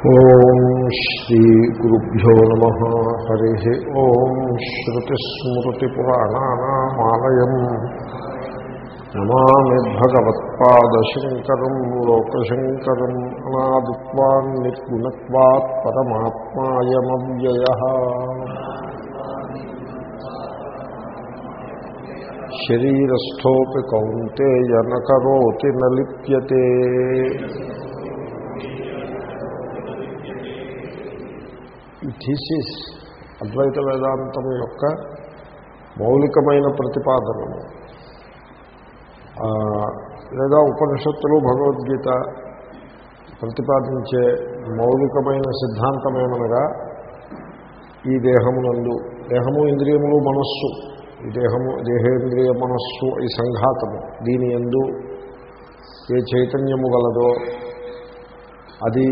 ఓం శ్రీ గురుభ్యో నమ హరి ఓం శ్రుతిస్మృతిపురాణానామాలయ నమామి భగవత్పాదశంకరం లోకశంకరం అనాదిత్వాన్ పరమాత్మాయమవ్యయ శరీరస్థోపి కౌంతేయ నకరోతి నలిప్యతే థీసిస్ అద్వైత వేదాంతం యొక్క మౌలికమైన ప్రతిపాదనలు. లేదా ఉపనిషత్తులు భగవద్గీత ప్రతిపాదించే మౌలికమైన సిద్ధాంతమేమనగా ఈ దేహమునందు దేహము ఇంద్రియములు మనస్సు ఈ దేహము దేహేంద్రియ మనస్సు ఈ సంఘాతము దీని ఎందు ఏ చైతన్యము గలదో అది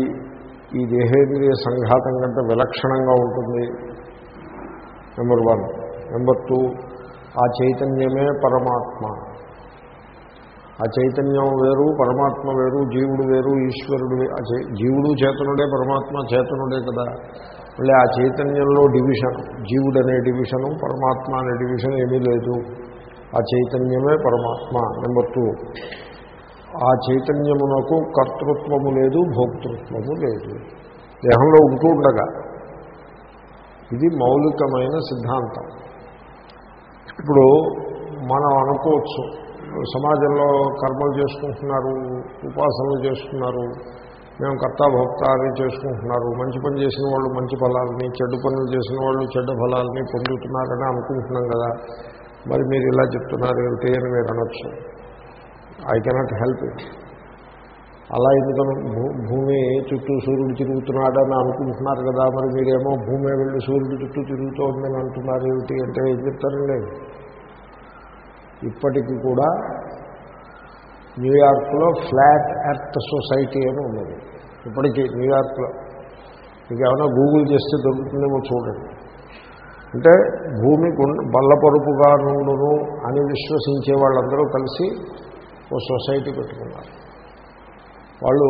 ఈ దేహేంద్రియ సంఘాతం కంటే విలక్షణంగా ఉంటుంది. నెంబర్ వన్ నెంబర్ టూ ఆ చైతన్యమే పరమాత్మ. ఆ చైతన్యం వేరు పరమాత్మ వేరు జీవుడు వేరు ఈశ్వరుడు ఆ జీవుడు చేతనుడే పరమాత్మ చేతనుడే కదా. మళ్ళీ ఆ చైతన్యంలో డివిజన్ జీవుడు అనే డివిజను పరమాత్మ అనే డివిజన్ ఏమీ లేదు. ఆ చైతన్యమే పరమాత్మ. నెంబర్ టూ ఆ చైతన్యమునకు కర్తృత్వము లేదు భోక్తృత్వము లేదు. దేహంలో ఉంటూ ఉండగా ఇది మౌలికమైన సిద్ధాంతం. ఇప్పుడు మనం అనుకోవచ్చు సమాజంలో కర్మలు చేసుకుంటున్నారు ఉపాసనలు చేసుకున్నారు మేము కర్తాభోక్త అని చేసుకుంటున్నారు మంచి పని చేసిన వాళ్ళు మంచి ఫలాలని చెడ్డ పనులు చేసిన వాళ్ళు చెడ్డ ఫలాలని పొందుతున్నారని అనుకుంటున్నాం కదా. మరి మీరు ఇలా చెప్తున్నారు ఏమిటి అని మీరు అనొచ్చు. I cannot help it. అలా ఎందుకను? భూమి చుట్టూ సూర్యుడు తిరుగుతున్నాడని అనుకుంటున్నారు కదా మరి మీరేమో భూమి వెళ్ళి సూర్యుడు చుట్టూ తిరుగుతూ ఉందని అంటున్నారు ఏమిటి అంటే ఏం చెప్తారండి ఇప్పటికీ కూడా న్యూయార్క్లో ఫ్లాట్ ఎర్త్ సొసైటీ అని ఉన్నది. ఇప్పటికీ న్యూయార్క్లో. మీకు ఏమైనా గూగుల్ చేస్తే దొరుకుతుందేమో చూడండి. అంటే భూమి గుండ బల్లపరుపుగా నుండును అని విశ్వసించే వాళ్ళందరూ కలిసి ఓ సొసైటీ పెట్టుకున్నారు. వాళ్ళు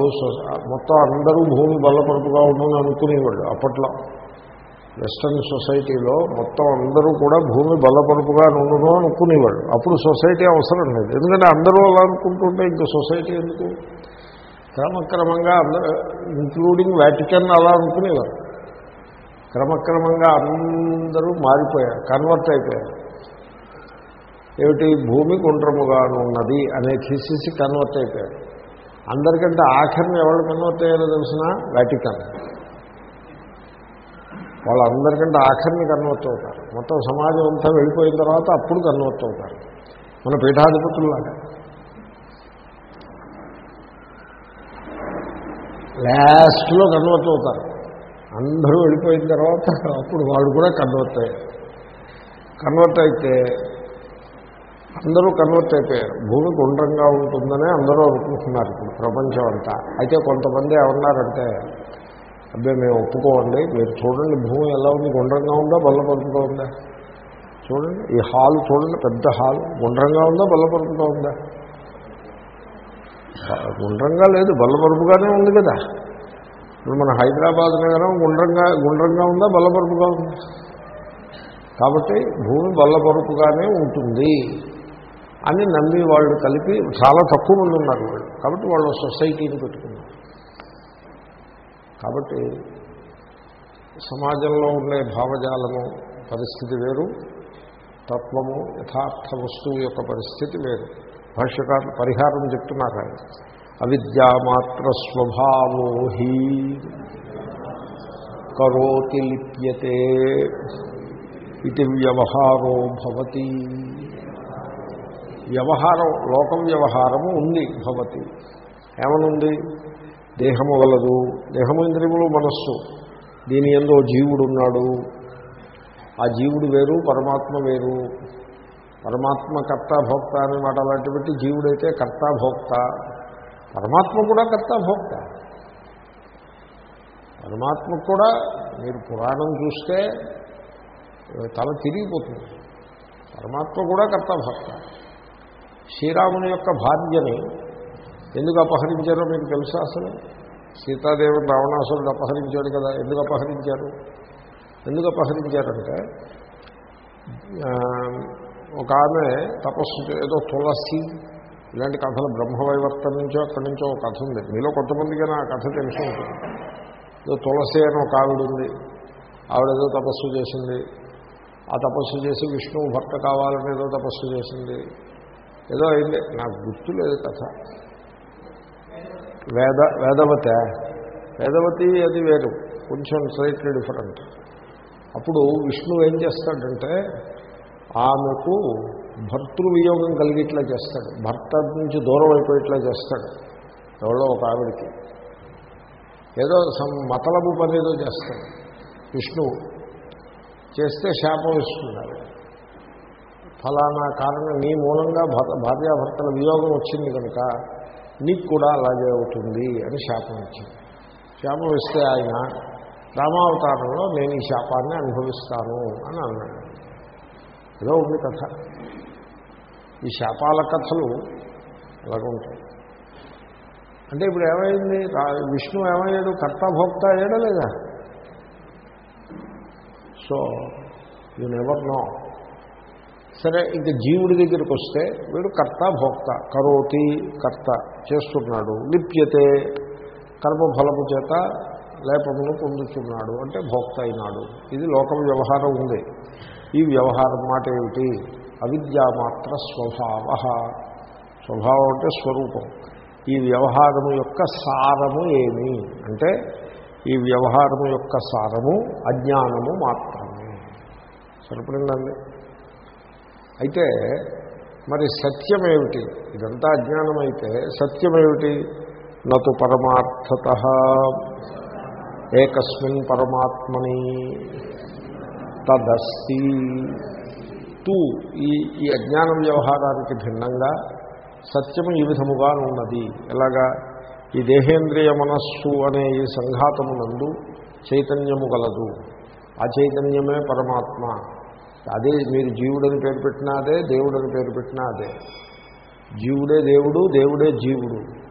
మొత్తం అందరూ భూమి బలపరపుగా ఉండును అనుకునేవాళ్ళు అప్పట్లో. వెస్టర్న్ సొసైటీలో మొత్తం అందరూ కూడా భూమి బలపరపుగా ఉండను అనుకునేవాళ్ళు. అప్పుడు సొసైటీ అవసరం లేదు. ఎందుకంటే అందరూ అలా అనుకుంటుంటే ఇంకా సొసైటీ ఎందుకు? క్రమక్రమంగా అందరూ ఇంక్లూడింగ్ వ్యాటికన్ అలా అనుకునేవారు. క్రమక్రమంగా అందరూ మారిపోయారు కన్వర్ట్ అయిపోయారు. ఏమిటి? భూమి గుండ్రముగాను ఉన్నది అనే థీసిస్ కన్వర్ట్ అయిపోయారు అందరికంటే ఆఖరిని ఎవరు కన్వర్ట్ అయ్యారో తెలిసిన? వాటికన్. వాళ్ళందరికంటే ఆఖరిని కన్వర్ట్ అవుతారు. మొత్తం సమాజం అంతా వెళ్ళిపోయిన తర్వాత అప్పుడు కన్వర్ట్ అవుతారు. మన పీఠాధిపతుల్లాగా. లాస్ట్లో కన్వర్ట్ అవుతారు. అందరూ వెళ్ళిపోయిన తర్వాత అప్పుడు వాళ్ళు కూడా కన్వర్ట్ అయ్యారు. కన్వర్ట్ అయితే అందరూ కన్వర్ట్ అయిపోయారు. భూమి గుండ్రంగా ఉంటుందనే అందరూ అనుకుంటున్నారు ఇప్పుడు ప్రపంచం అంతా. అయితే కొంతమంది ఏమన్నారంటే అబ్బాయి మేము ఒప్పుకోండి మీరు చూడండి భూమి ఎలా ఉంది? గుండ్రంగా ఉందా? బల్లపరుపుగా ఉందా? చూడండి ఈ హాల్ చూడండి పెద్ద హాల్. గుండ్రంగా ఉందా? బల్లపరుపుగా ఉందా? గుండ్రంగా లేదు బల్లపరుపుగానే ఉంది కదా. ఇప్పుడు మన హైదరాబాద్ నగరం గుండ్రంగా గుండ్రంగా ఉందా? బల్లపరుపుగా ఉందా? కాబట్టి భూమి బల్లపరుపుగానే ఉంటుంది. అని నమ్మి వాళ్ళు కలిపి చాలా తక్కువ మంది ఉన్నారు వాళ్ళు. కాబట్టి వాళ్ళు సొసైటీని పెట్టుకున్నారు. కాబట్టి సమాజంలో ఉండే భావజాలము పరిస్థితి వేరు తత్వము యథార్థ వస్తువు యొక్క పరిస్థితి వేరు. భాష్యకారులు పరిహారం చెప్తున్నారు ఆయన. అవిద్యామాత్ర స్వభావోహి కరోతి లిప్యతే ఇది వ్యవహారో భవతి. వ్యవహారం లోకం వ్యవహారము ఉంది భవతి. ఏమనుంది? దేహము గలదు దేహము ఇంద్రియములు మనస్సు. దీని ఎందో జీవుడు ఉన్నాడు ఆ జీవుడు వేరు పరమాత్మ వేరు. పరమాత్మ కర్త భోక్త అనే మాట అలాంటి పెట్టి జీవుడైతే కర్త భోక్త. పరమాత్మ కూడా కర్త భోక్త. పరమాత్మ కూడా మీరు పురాణం చూస్తే తల తిరిగిపోతుంది. పరమాత్మ కూడా కర్త భోక్త. శ్రీరాముని యొక్క భార్యని ఎందుకు అపహరించారో మీకు తెలుసా అసలు? సీతాదేవుడు రావణాసురుడు అపహరించాడు కదా ఎందుకు అపహరించారు? ఎందుకు అపహరించారంటే ఒక ఆమె తపస్సు ఏదో తులసి ఇలాంటి కథలు బ్రహ్మవైవర్తం నుంచో అక్కడి నుంచో ఒక కథ ఉంది. మీలో కొంతమందికి ఆ కథ తెలిసి ఉంటుంది. ఏదో తులసి అని ఒక ఆవిడ ఉంది. ఆవిడ ఏదో తపస్సు చేసింది. ఆ తపస్సు చేసి విష్ణువు భర్త కావాలని ఏదో తపస్సు చేసింది. ఏదో అయింది. నాకు గుర్తు లేదు కథ. వేద వేదవత. వేదవతి అది వేరు. కొంచెం స్లైట్లీ డిఫరెంట్ అప్పుడు విష్ణువు ఏం చేస్తాడంటే ఆమెకు భర్తృవియోగం కలిగిట్లా చేస్తాడు. భర్త నుంచి దూరం అయిపోయేట్లా చేస్తాడు. ఎవరో ఒక ఆవిడికి. ఏదో సమ్ మతలబు పని ఏదో చేస్తాడు. విష్ణువు చేస్తే శాపం ఇస్తున్నారు ఫలానా కారణం నీ మూలంగా భర్త భార్యాభర్తల వియోగం వచ్చింది కనుక నీకు కూడా అలాగే అవుతుంది అని శాపం ఇచ్చింది. శాపం ఇస్తే ఆయన రామావతారంలో నేను ఈ శాపాన్ని అనుభవిస్తాను అని అన్నాడు. ఏదో ఉంది కథ. ఈ శాపాల కథలు అలాగ ఉంటాయి అంటే ఇప్పుడు ఏమైంది? విష్ణు ఏమయ్యాడు? కర్తాభోక్త అయ్యాడా లేదా? సో యు నెవర్ నో సరే ఇంక జీవుడి దగ్గరికి వస్తే వీడు కర్త భోక్త. కరోతి కర్త చేస్తున్నాడు. లిప్యతే కర్మఫలము చేత లేపమును పొందుతున్నాడు. అంటే భోక్త అయినాడు. ఇది లోకం వ్యవహారం ఉంది. ఈ వ్యవహారం మాట ఏమిటి? అవిద్యామాత్ర స్వభావ. స్వభావం అంటే స్వరూపం. ఈ వ్యవహారము యొక్క సారము ఏమి? అంటే ఈ వ్యవహారము యొక్క సారము అజ్ఞానము మాత్రమే. సరిపడిందండి? అయితే మరి సత్యమేమిటి? ఇదంతా అజ్ఞానం అయితే సత్యమేమిటి? నతు పరమార్థత. ఏకస్మిన్ పరమాత్మని తదస్తి. తూ ఈ ఈ అజ్ఞాన వ్యవహారానికి భిన్నంగా సత్యము ఈ విధముగా ఉన్నది. ఎలాగా? ఈ దేహేంద్రియ మనస్సు అనే ఈ సంఘాతమునందు చైతన్యము గలదు. ఆ చైతన్యమే పరమాత్మ. అదే మీరు జీవుడని పేరు పెట్టినా అదే దేవుడని పేరు పెట్టినా అదే. జీవుడే దేవుడు దేవుడే జీవుడు.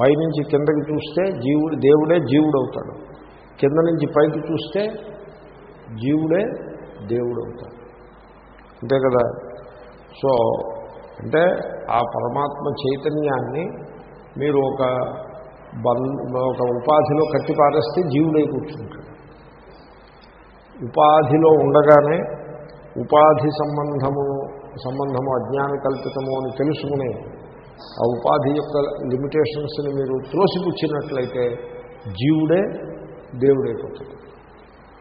పైనుంచి కిందకి చూస్తే జీవుడు దేవుడే జీవుడు అవుతాడు కింద నుంచి పైకి చూస్తే జీవుడే దేవుడు అవుతాడు అంతే కదా? సో అంటే ఆ పరమాత్మ చైతన్యాన్ని మీరు ఒక బం ఒక ఉపాధిలో కట్టి పారేస్తే జీవుడై కూర్చుంటాడు. ఉపాధిలో ఉండగానే ఉపాధి సంబంధము సంబంధము అజ్ఞాన కల్పితము అని తెలుసుకుని ఆ ఉపాధి యొక్క లిమిటేషన్స్ని మీరు త్రోసిపుచ్చినట్లయితే జీవుడే దేవుడైపోతుంది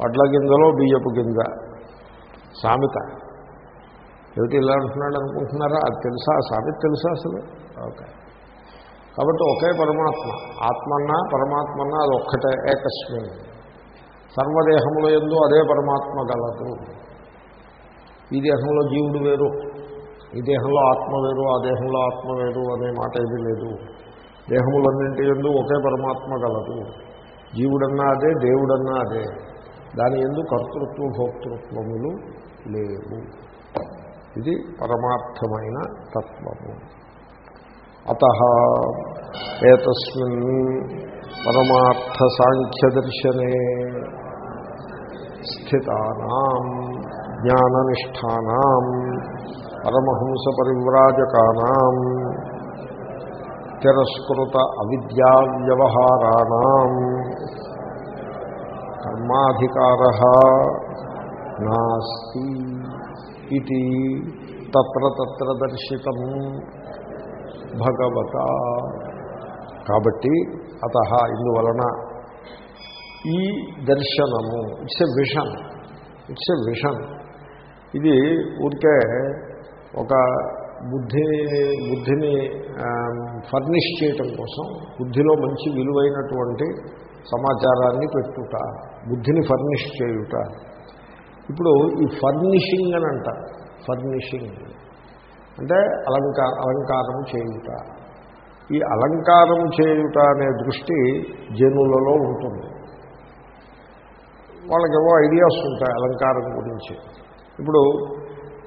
వడ్ల గింజలో బియ్యపు గింజ సామెత. ఏమిటి ఇలా అంటున్నాడు అనుకుంటున్నారా? అది తెలుసా? సామెత తెలుసా అసలు? ఓకే. కాబట్టి ఒకే పరమాత్మ. ఆత్మన్నా పరమాత్మన్నా అది ఒక్కటే ఏకస్మిన్. సర్వదేహముల ఎందు అదే పరమాత్మ గలదు. ఈ దేహంలో జీవుడు వేరు ఈ దేహంలో ఆత్మ వేరు ఆ దేహంలో ఆత్మ వేరు అనే మాట ఏది లేదు. దేహములన్నింటి ఎందు ఒకే పరమాత్మ గలదు జీవుడన్నా అదే దేవుడన్నా అదే. దాని ఎందు కర్తృత్వ భోక్తృత్వములు లేవు. ఇది పరమార్థమైన తత్వము. అత ఏతస్మిన్ పరమార్థ సాంఖ్యదర్శనే స్థితానాం. జ్ఞాననిష్టానాం పరమహంస పరివ్రాజకానాం తిరస్కృత అవిద్యా వ్యవహారాణం కర్మాధికార నాస్తి ఇది తత్ర తత్ర దర్శితం భగవత. కాబట్టి అత ఇందువలన ఈ దర్శనము it's a vision it's a vision. ఇది ఊరికే ఒక బుద్ధి బుద్ధిని ఫర్నిష్ చేయటం కోసం బుద్ధిలో మంచి విలువైనటువంటి సమాచారాన్ని పెట్టుట బుద్ధిని ఫర్నిష్ చేయుట. ఇప్పుడు ఈ ఫర్నిషింగ్ అని అంట ఫర్నిషింగ్. అంటే అలంకార అలంకారం చేయుట. ఈ అలంకారం చేయుట అనే దృష్టి జనులలో ఉంటుంది. వాళ్ళకేవో ఐడియాస్ ఉంటాయి అలంకారం గురించి. ఇప్పుడు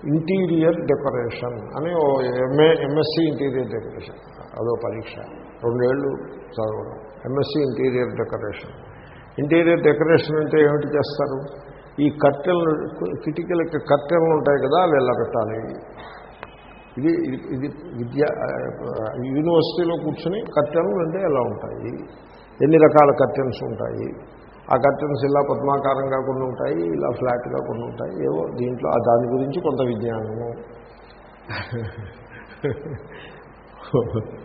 ఇంటీరియర్ డెకరేషన్ అని ఓ ఎంఏ ఎంఎస్సి ఇంటీరియర్ డెకరేషన్. అదో పరీక్ష. రెండేళ్ళు చదవడం. MSc interior decoration. Interior decoration అంటే ఏమిటి చేస్తారు? ఈ కట్టెలు కిటికీలకి కట్టెలు ఉంటాయి కదా అవి ఎలా పెట్టాలి? ఇది ఇది- విద్య యూనివర్సిటీలో కూర్చొని కట్టెలు అంటే ఎలా ఉంటాయి? ఎన్ని రకాల కర్టెన్స్ ఉంటాయి? ఆ కర్టెన్స్ ఇలా పద్మాకారంగా కొన్ని ఉంటాయి ఇలా ఫ్లాట్గా కొన్ని ఉంటాయి. ఏవో దీంట్లో ఆ దాని గురించి కొంత విజ్ఞానము.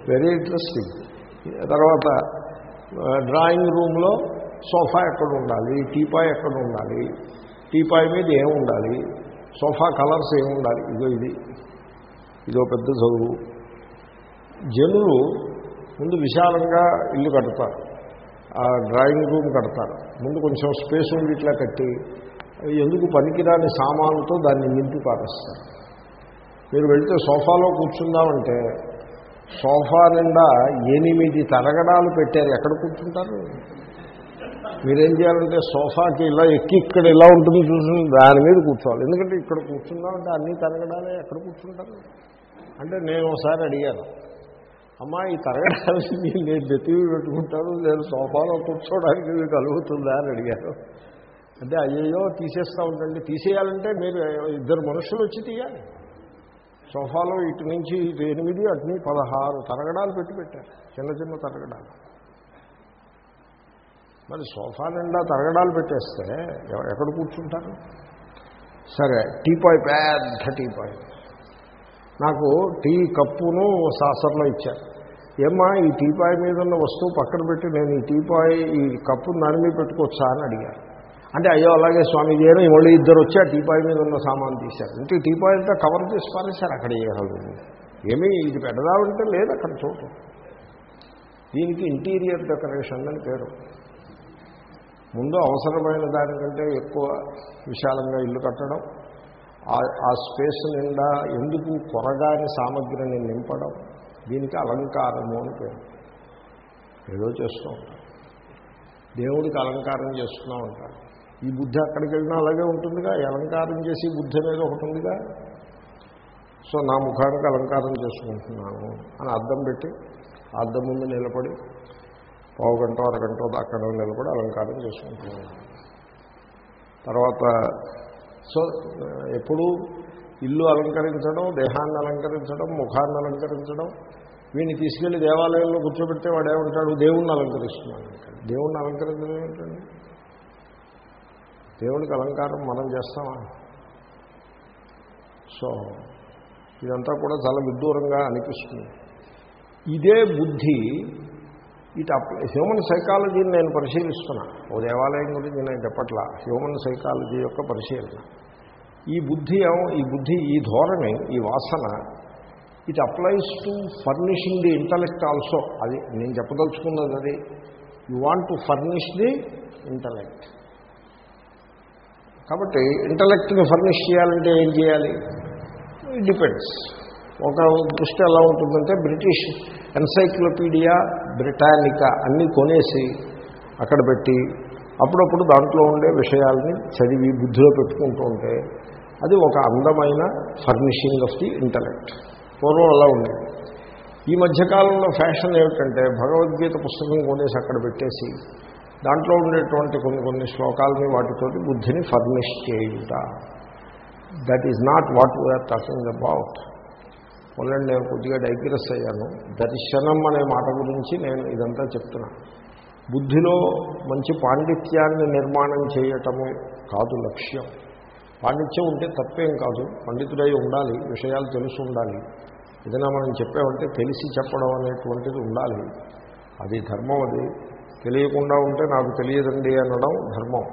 వెరీ ఇంట్రెస్టింగ్ తర్వాత డ్రాయింగ్ రూమ్లో సోఫా ఎక్కడ ఉండాలి? టీపాయ్ ఎక్కడ ఉండాలి? టీపాయ్ మీద ఏం ఉండాలి? సోఫా కలర్స్ ఏమి ఉండాలి? ఇదో ఇది. ఇదో పెద్ద చదువు. జనులు ముందు విశాలంగా ఇల్లు కడతారు. డ్రాయింగ్ రూమ్ కడతారు. ముందు కొంచెం స్పేస్ ఉండి ఇట్లా కట్టి ఎందుకు పనికిరాని సామాన్లతో దాన్ని నింపి పారేస్తారు. మీరు వెళ్తే సోఫాలో కూర్చుందామంటే సోఫా నిండా ఎనిమిది తరగడాలు పెట్టారు. ఎక్కడ కూర్చుంటారు? మీరేం చేయాలంటే సోఫాకి ఇలా ఎక్కి ఇక్కడ ఇలా ఉంటుంది చూసుకుని దాని మీద కూర్చోవాలి. ఎందుకంటే ఇక్కడ కూర్చుందామంటే అన్ని తరగడాలే ఎక్కడ కూర్చుంటారు? అంటే నేను ఒకసారి అడిగాను. అమ్మా ఈ తరగడానికి నేను నెత్తివి పెట్టుకుంటాను నేను సోఫాలో కూర్చోవడానికి మీకు కలుగుతుందా అని అడిగారు. అంటే అయ్యో తీసేస్తూ ఉండండి. తీసేయాలంటే మీరు ఇద్దరు మనుషులు వచ్చి తీయాలి. సోఫాలో ఇటు నుంచి ఇటు ఎనిమిది అటు పదహారు తరగడాలు పెట్టి పెట్టారు. చిన్న చిన్న తరగడాలు. మరి సోఫా నిండా తరగడాలు పెట్టేస్తే ఎవ- ఎక్కడ కూర్చుంటారు? సరే టీపాయ్ పెద్ద టీపాయ్ నాకు టీ కప్పును సాసర్లో ఇచ్చారు. ఏమ్మా ఈ టీపాయ్ మీద ఉన్న వస్తువు పక్కన పెట్టి నేను ఈ టీపాయ్ ఈ కప్పును దాని మీద పెట్టుకోవచ్చా అని అడిగాను అంటే అయ్యో అలాగే స్వామి అని మళ్ళీ ఇద్దరు వచ్చి ఆ టీపాయ్ మీద ఉన్న సామాన్ తీశారు. అంటే టీపాయ్ అంతా కవర్ చేసి పారేశారు అక్కడ ఏమీ ఏమీ ఇది పెడదామంటే లేదు అక్కడ చోటు. దీనికి ఇంటీరియర్ డెకరేషన్ అని పేరు. ముందు అవసరమైన దానికంటే ఎక్కువ విశాలంగా ఇల్లు కట్టడం ఆ- ఆ స్పేస్ నిండా ఎందుకు కొరగాని సామగ్రిని నింపడం? దీనికి అలంకారము అని పేరు. ఏదో చేస్తూ ఉంటారు. దేవుడికి అలంకారం చేస్తూనే ఉంటారు ఈ బుద్ధి అక్కడికి వెళ్ళినా అలాగే ఉంటుందిగా. అలంకారం చేసి బుద్ధి అనేది ఒకటి ఉందిగా. సో నా ముఖానికి అలంకారం చేసుకుంటున్నాను అని అద్దం పెట్టి అద్దం ముందు నిలబడి పావు గంట అరగంట అక్కడ నిలబడి అలంకారం చేసుకుంటున్నాను. తర్వాత సో ఎప్పుడు ఇల్లు అలంకరించడం దేహాన్ని అలంకరించడం ముఖాన్ని అలంకరించడం వీడిని తీసుకెళ్ళి దేవాలయంలో కూర్చోబెడితే వాడు ఏమంటాడు దేవుణ్ణి అలంకరిస్తున్నాడు. అంటాడు దేవుణ్ణి అలంకరించడం ఏంటండి దేవుడికి అలంకారం మనం చేస్తామా? సో ఇదంతా కూడా చాలా విడ్డూరంగా అనిపిస్తుంది. ఇదే బుద్ధి ఇటు అప్లై హ్యూమన్ సైకాలజీని నేను పరిశీలిస్తున్నా. ఓ దేవాలయం గురించి నేను చెప్పట్లా. హ్యూమన్ సైకాలజీ యొక్క పరిశీలన. ఈ బుద్ధి ఈ బుద్ధి ఈ ధోరణి ఈ వాసన it applies to furnishing the intellect also అది నేను చెప్పదలుచుకున్నది అది. You want to furnish the intellect కాబట్టి ఇంటలెక్ట్ని ఫర్నిష్ చేయాలంటే ఏం చేయాలి? ఇట్ డిపెండ్స్ ఒక దృష్టి ఎలా ఉంటుందంటే బ్రిటిష్ ఎన్సైక్లోపీడియా బ్రిటానికా అన్నీ కొనేసి అక్కడ పెట్టి అప్పుడప్పుడు దాంట్లో ఉండే విషయాల్ని చదివి బుద్ధిలో పెట్టుకుంటూ ఉంటే అది ఒక అందమైన ఫర్నిషింగ్ ఆఫ్ ది ఇంటలెక్ట్. పూర్వం అలా ఉండేది. ఈ మధ్యకాలంలో ఫ్యాషన్ ఏమిటంటే భగవద్గీత పుస్తకం కొనేసి అక్కడ పెట్టేసి దాంట్లో ఉండేటువంటి కొన్ని కొన్ని శ్లోకాలని వాటితోటి బుద్ధిని ఫర్నిష్ చేయుట. That is not what we're talking about మొన్నండి నేను కొద్దిగా డైగ్రెస్ అయ్యాను. దర్శనం అనే మాట గురించి నేను ఇదంతా చెప్తున్నా. బుద్ధిలో మంచి పాండిత్యాన్ని నిర్మాణం చేయటము కాదు లక్ష్యం. పాండిత్యం ఉంటే తప్పేం కాదు పండితుడై ఉండాలి విషయాలు తెలిసి ఉండాలి. ఏదైనా మనం చెప్పామంటే తెలిసి చెప్పడం అనేటువంటిది ఉండాలి. అది ధర్మం అది. తెలియకుండా ఉంటే నాకు తెలియదండి అనడం ధర్మం.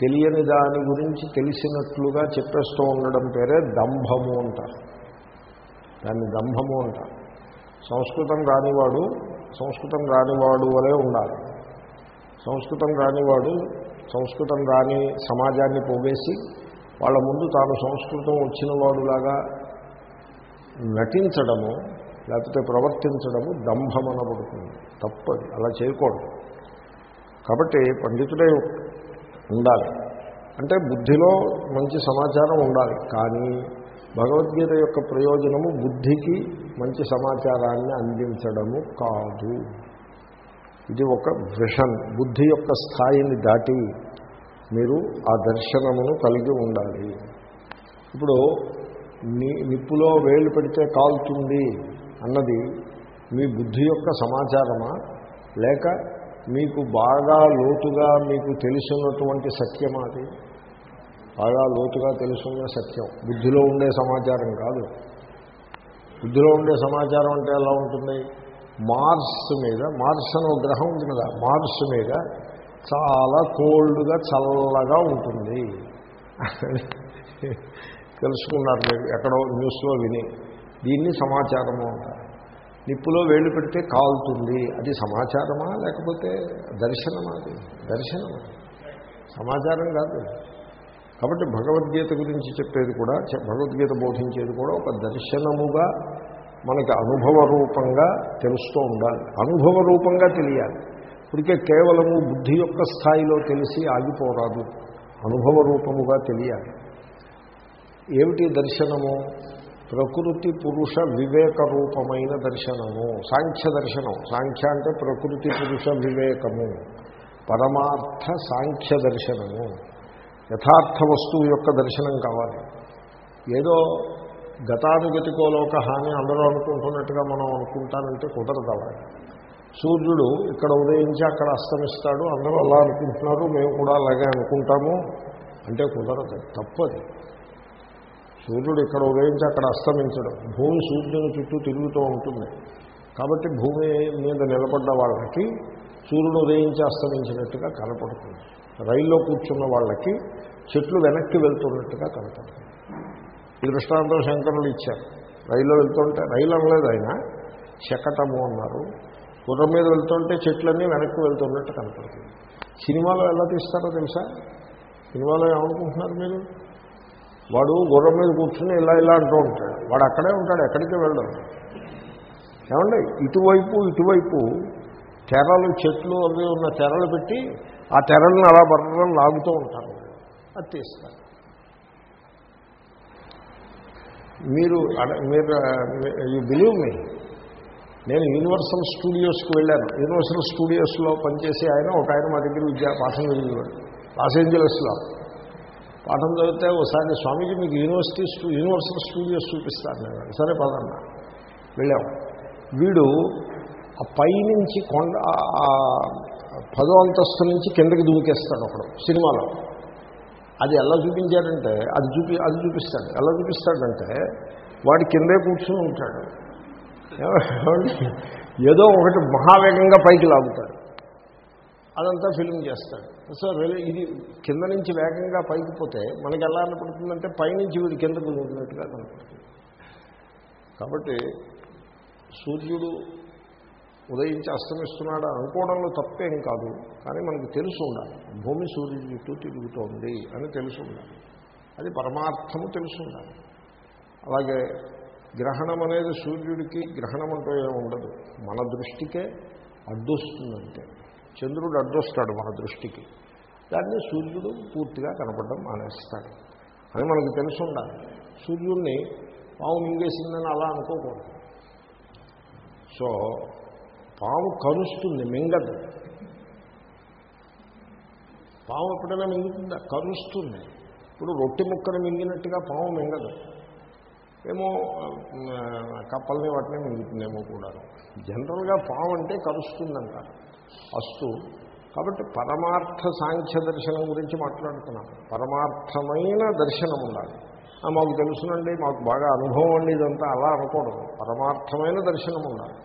తెలియని దాని గురించి తెలిసినట్లుగా చెప్పేస్తూ ఉండడం పేరే దంభము అంటారు. దాన్ని దంభము అంటారు సంస్కృతం రానివాడు సంస్కృతం రానివాడు వలే ఉండాలి. సంస్కృతం రానివాడు సంస్కృతం రాని సమాజాన్ని పోగేసి వాళ్ళ ముందు తాను సంస్కృతం వచ్చిన వాడులాగా నటించడము లేకపోతే ప్రవర్తించడము దంభమనబడుతుంది. తప్పది అలా చేయకూడదు. కాబట్టి పండితుడే ఉండాలి. అంటే బుద్ధిలో మంచి సమాచారం ఉండాలి. కానీ భగవద్గీత యొక్క ప్రయోజనము బుద్ధికి మంచి సమాచారాన్ని అందించడము కాదు. ఇది ఒక విషన్. బుద్ధి యొక్క స్థాయిని దాటి మీరు ఆ దర్శనమును కలిగి ఉండాలి. ఇప్పుడు నిప్పులో వేలు పెడితే కాలుతుంది అన్నది మీ బుద్ధి యొక్క సమాచారమా? లేక మీకు బాగా లోతుగా మీకు తెలిసినటువంటి సత్యమా అది? బాగా లోతుగా తెలుసున్న సత్యం. బుద్ధిలో ఉండే సమాచారం కాదు. బుద్ధిలో ఉండే సమాచారం అంటే ఎలా ఉంటుంది? మార్స్ మీద మార్స్ అనే గ్రహం ఉంది కదా మార్స్ మీద చాలా కోల్డ్గా చల్లగా ఉంటుంది. తెలుసుకున్నారు మీరు ఎక్కడో న్యూస్లో విని. దీన్ని సమాచారము అంటారు. నిప్పులో వేళ్ళు పెడితే కాలుతుంది. అది సమాచారమా లేకపోతే దర్శనమా అది? దర్శనం సమాచారం కాదు. కాబట్టి భగవద్గీత గురించి చెప్పేది కూడా భగవద్గీత బోధించేది కూడా ఒక దర్శనముగా మనకి అనుభవ రూపంగా తెలుస్తూ ఉండాలి. అనుభవ రూపంగా తెలియాలి. ఇప్పటికే కేవలము బుద్ధి యొక్క స్థాయిలో తెలిసి ఆగిపోరాదు. అనుభవ రూపముగా తెలియాలి. ఏమిటి దర్శనము? ప్రకృతి పురుష వివేక రూపమైన దర్శనము. సాంఖ్య దర్శనం. సాంఖ్య అంటే ప్రకృతి పురుష వివేకము. పరమార్థ సాంఖ్య దర్శనము. యథార్థ వస్తువు యొక్క దర్శనం కావాలి. ఏదో గతానుగతికో లోక హాని అందరూ అనుకుంటున్నట్టుగా మనం అనుకుంటానంటే కుదరదు అలా. సూర్యుడు ఇక్కడ ఉదయించి అక్కడ అస్తమిస్తాడు అందరూ అలా అనుకుంటున్నారు మేము కూడా అలాగే అనుకుంటాము అంటే కుదరదు తప్పది. సూర్యుడు ఇక్కడ ఉదయించి అక్కడ అస్తమించడం భూమి సూర్యుని చుట్టూ తిరుగుతూ ఉంటుంది. కాబట్టి భూమి మీద నిలబడ్డ వాళ్ళకి సూర్యుడు ఉదయించి అస్తమించినట్టుగా కనపడుతుంది. రైల్లో కూర్చున్న వాళ్ళకి చెట్లు వెనక్కి వెళ్తున్నట్టుగా కనపడుతుంది. ఈ దృష్టాంతం శంకరులు ఇచ్చారు. రైల్లో వెళ్తుంటే రైలు అనలేదు ఆయన శకటము అన్నారు. గుర్రం మీద వెళ్తుంటే చెట్లన్నీ వెనక్కి వెళ్తున్నట్టు కనపడుతుంది. సినిమాలో ఎలా తీస్తారో తెలుసా? సినిమాలో ఏమనుకుంటున్నారు మీరు? వాడు గుర్రం మీద కూర్చుని ఇలా ఇలా అంటూ ఉంటాడు. వాడు అక్కడే ఉంటాడు ఎక్కడికి వెళ్ళడు. ఏమండి? ఇటువైపు ఇటువైపు తెరలు చెట్లు అవి ఉన్న తెరలు పెట్టి ఆ తెరలను అలా బర్రం లాగుతూ ఉంటారు. అది తీస్తారు. మీరు మీరు యూ బిలీవ్ మీ నేను యూనివర్సల్ స్టూడియోస్కి వెళ్ళాను. యూనివర్సల్ స్టూడియోస్లో పనిచేసి ఆయన ఒక ఆయన మా దగ్గర విద్యా పాఠం చదివాడు లాస్ ఏంజలస్లో. పాఠం చదివితే ఒకసారి స్వామీజీ మీకు యూనివర్సిటీ యూనివర్సల్ స్టూడియోస్ చూపిస్తాను నేను. సరే పదన్న. వెళ్ళాము వీడు ఆ పైనుంచి కొండ పదో అంతస్తు నుంచి కిందకి దూకేస్తాడు ఒకడు సినిమాలో. అది ఎలా చూపించాడంటే అది చూపి అది చూపిస్తాడు. ఎలా చూపిస్తాడంటే వాడి కిందే కూర్చుని ఉంటాడు. ఏదో ఒకటి మహావేగంగా పైకి లాగుతాడు. అదంతా ఫిలిం చేస్తాడు. సో ఇది కింద నుంచి వేగంగా పైకి పోతే మనకి ఎలా అనిపడుతుందంటే పైనుంచి వీడు కిందకు నూరినట్టుగా కనపడుతుంది. కాబట్టి సూర్యుడు ఉదయించి అస్తమిస్తున్నాడు అనుకోవడంలో తప్పేం కాదు. కానీ మనకు తెలుసు ఉండాలి. భూమి సూర్యుడి చుట్టూ తిరుగుతోంది అని తెలుసు ఉండాలి. అది పరమార్థము తెలుసు ఉండాలి. అలాగే గ్రహణం అనేది సూర్యుడికి గ్రహణం అంటూ ఏమి ఉండదు. మన దృష్టికే అడ్డొస్తుందంటే చంద్రుడు అడ్డొస్తాడు మన దృష్టికి. దాన్ని సూర్యుడు పూర్తిగా కనపడడం మానేస్తాడు. అని మనకు తెలుసు ఉండాలి. సూర్యుడిని పావు మింగేసిందని అలా అనుకోకూడదు. సో పాము కరుస్తుంది మింగదు. పాము ఎప్పుడైనా మింగుతుందా? కరుస్తుంది. ఇప్పుడు రొట్టె ముక్కను మింగినట్టుగా పాము మింగదు. ఏమో కప్పల్ని వాటిని మింగుతుందేమో కూడా జనరల్గా పాము అంటే కరుస్తుందంట అస్తు. కాబట్టి పరమార్థ సాంఖ్య దర్శనం గురించి మాట్లాడుతున్నాం పరమార్థమైన దర్శనం ఉండాలి. మాకు తెలుసునండి మాకు బాగా అనుభవం అండి ఇదంతా అలా అనుకోవడం పరమార్థమైన దర్శనం ఉండాలి.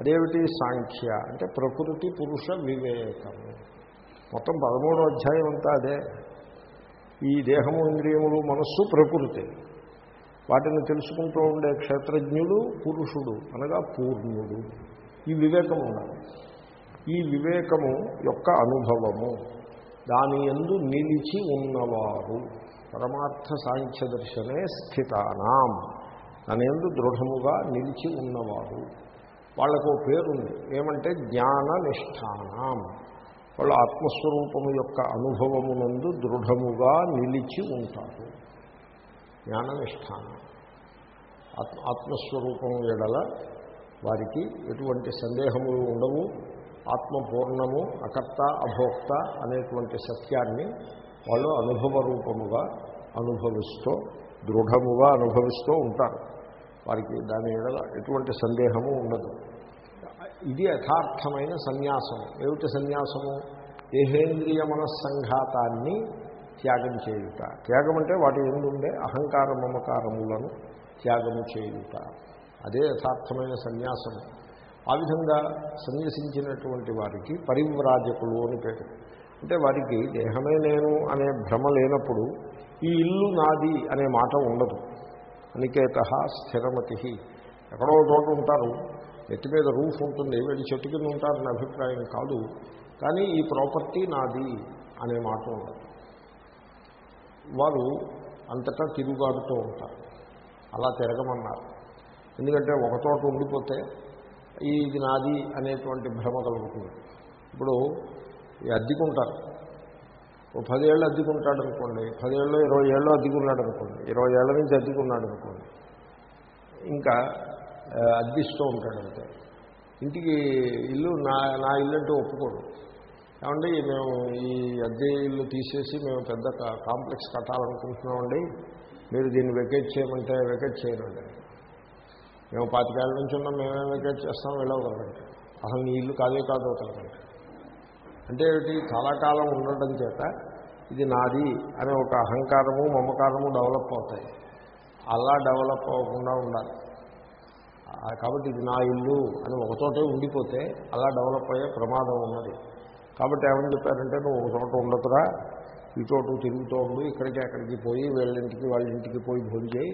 అదేమిటి సాంఖ్య? అంటే ప్రకృతి పురుష వివేకము. మొత్తం పదమూడో అధ్యాయం అంతా అదే. ఈ దేహము ఇంద్రియములు మనస్సు ప్రకృతి. వాటిని తెలుసుకుంటూ ఉండే క్షేత్రజ్ఞుడు పురుషుడు అనగా పూర్ణుడు. ఈ వివేకం ఉండాలి. ఈ వివేకము యొక్క అనుభవము. దాని ఎందు నిలిచి ఉన్నవారు. పరమార్థ సాంఖ్య దర్శనే స్థితానాం. దాని ఎందు దృఢముగా నిలిచి ఉన్నవారు. వాళ్ళకు పేరుంది. ఏమంటే జ్ఞాన నిష్ఠానం వాళ్ళు ఆత్మస్వరూపము యొక్క అనుభవమునందు దృఢముగా నిలిచి ఉంటారు. జ్ఞాన నిష్ఠానం ఆత్మ ఆత్మస్వరూపము ఎడల వారికి ఎటువంటి సందేహములు ఉండవు. ఆత్మపూర్ణము అకర్త అభోక్త అనేటువంటి సత్యాన్ని వాళ్ళు అనుభవ రూపముగా అనుభవిస్తూ దృఢముగా అనుభవిస్తూ ఉంటారు. వారికి దాని ఎటువంటి సందేహము ఉండదు. ఇది యథార్థమైన సన్యాసము ఏమిటి సన్యాసము? దేహేంద్రియ మనస్సంఘాతాన్ని త్యాగం చేయుట. త్యాగం అంటే వాటి ఎందుండే అహంకార మమకారములను త్యాగము చేయుట. అదే యథార్థమైన సన్యాసము ఆ విధంగా సన్యసించినటువంటి వారికి పరివ్రాజకులు అని పేరు. అంటే వారికి దేహమే నేను అనే భ్రమ లేనప్పుడు ఈ ఇల్లు నాది అనే మాట ఉండదు. అనికేత స్థిరమతి. ఎక్కడో చోట ఉంటారు నెత్తి మీద రూఫ్ ఉంటుంది వెళ్ళి చెట్టు కింద ఉంటారనే అభిప్రాయం కాదు కానీ ఈ ప్రాపర్టీ నాది అనే మాట ఉండదు. వారు అంతటా తిరుగాడుతూ ఉంటారు అలా తిరగమన్నారు. ఎందుకంటే ఒక చోట ఉండిపోతే ఇది నాది అనేటువంటి భ్రమ కలుగుతుంది. ఇప్పుడు అద్దెకుంటారు ఓ పదేళ్ళు అద్దెకుంటాడు అనుకోండి పదేళ్ళు ఇరవై ఏళ్ళు అద్దెకున్నాడు అనుకోండి ఇరవై ఏళ్ళ నుంచి అద్దెకున్నాడు అనుకోండి ఇంకా అద్దిస్తూ ఉంటాడు అంతే ఇంటికి ఇల్లు నా నా ఇల్లు అంటే ఒప్పుకోడు. ఏమండి మేము ఈ అద్దె ఇల్లు తీసేసి మేము పెద్ద కాంప్లెక్స్ కట్టాలనుకుంటున్నామండి మీరు దీన్ని వెకేట్ చేయమంటే వెకేట్ చేయనండి మేము పాతికేళ్ళ నుంచి ఉన్నాం మేమే వెకేట్ చేస్తాం వెళ్ళవగలంటే అసలు నీ ఇల్లు కాదే కాదు అవుతారంటే అంటే ఏమిటి? చాలా కాలం ఉండటం చేత ఇది నాది అనే ఒక అహంకారము మమకారము డెవలప్ అవుతాయి. అలా డెవలప్ అవ్వకుండా ఉండాలి. కాబట్టి ఇది నా ఇల్లు అని ఒకచోటే ఉండిపోతే అలా డెవలప్ అయ్యే ప్రమాదం ఉన్నది. కాబట్టి ఏమని చెప్పారంటే నువ్వు ఒక చోట ఉండదురా ఈ చోటు తిరుగుతూ ఉండు ఇక్కడికి అక్కడికి పోయి వీళ్ళింటికి వాళ్ళ ఇంటికి పోయి భోజనం చేయి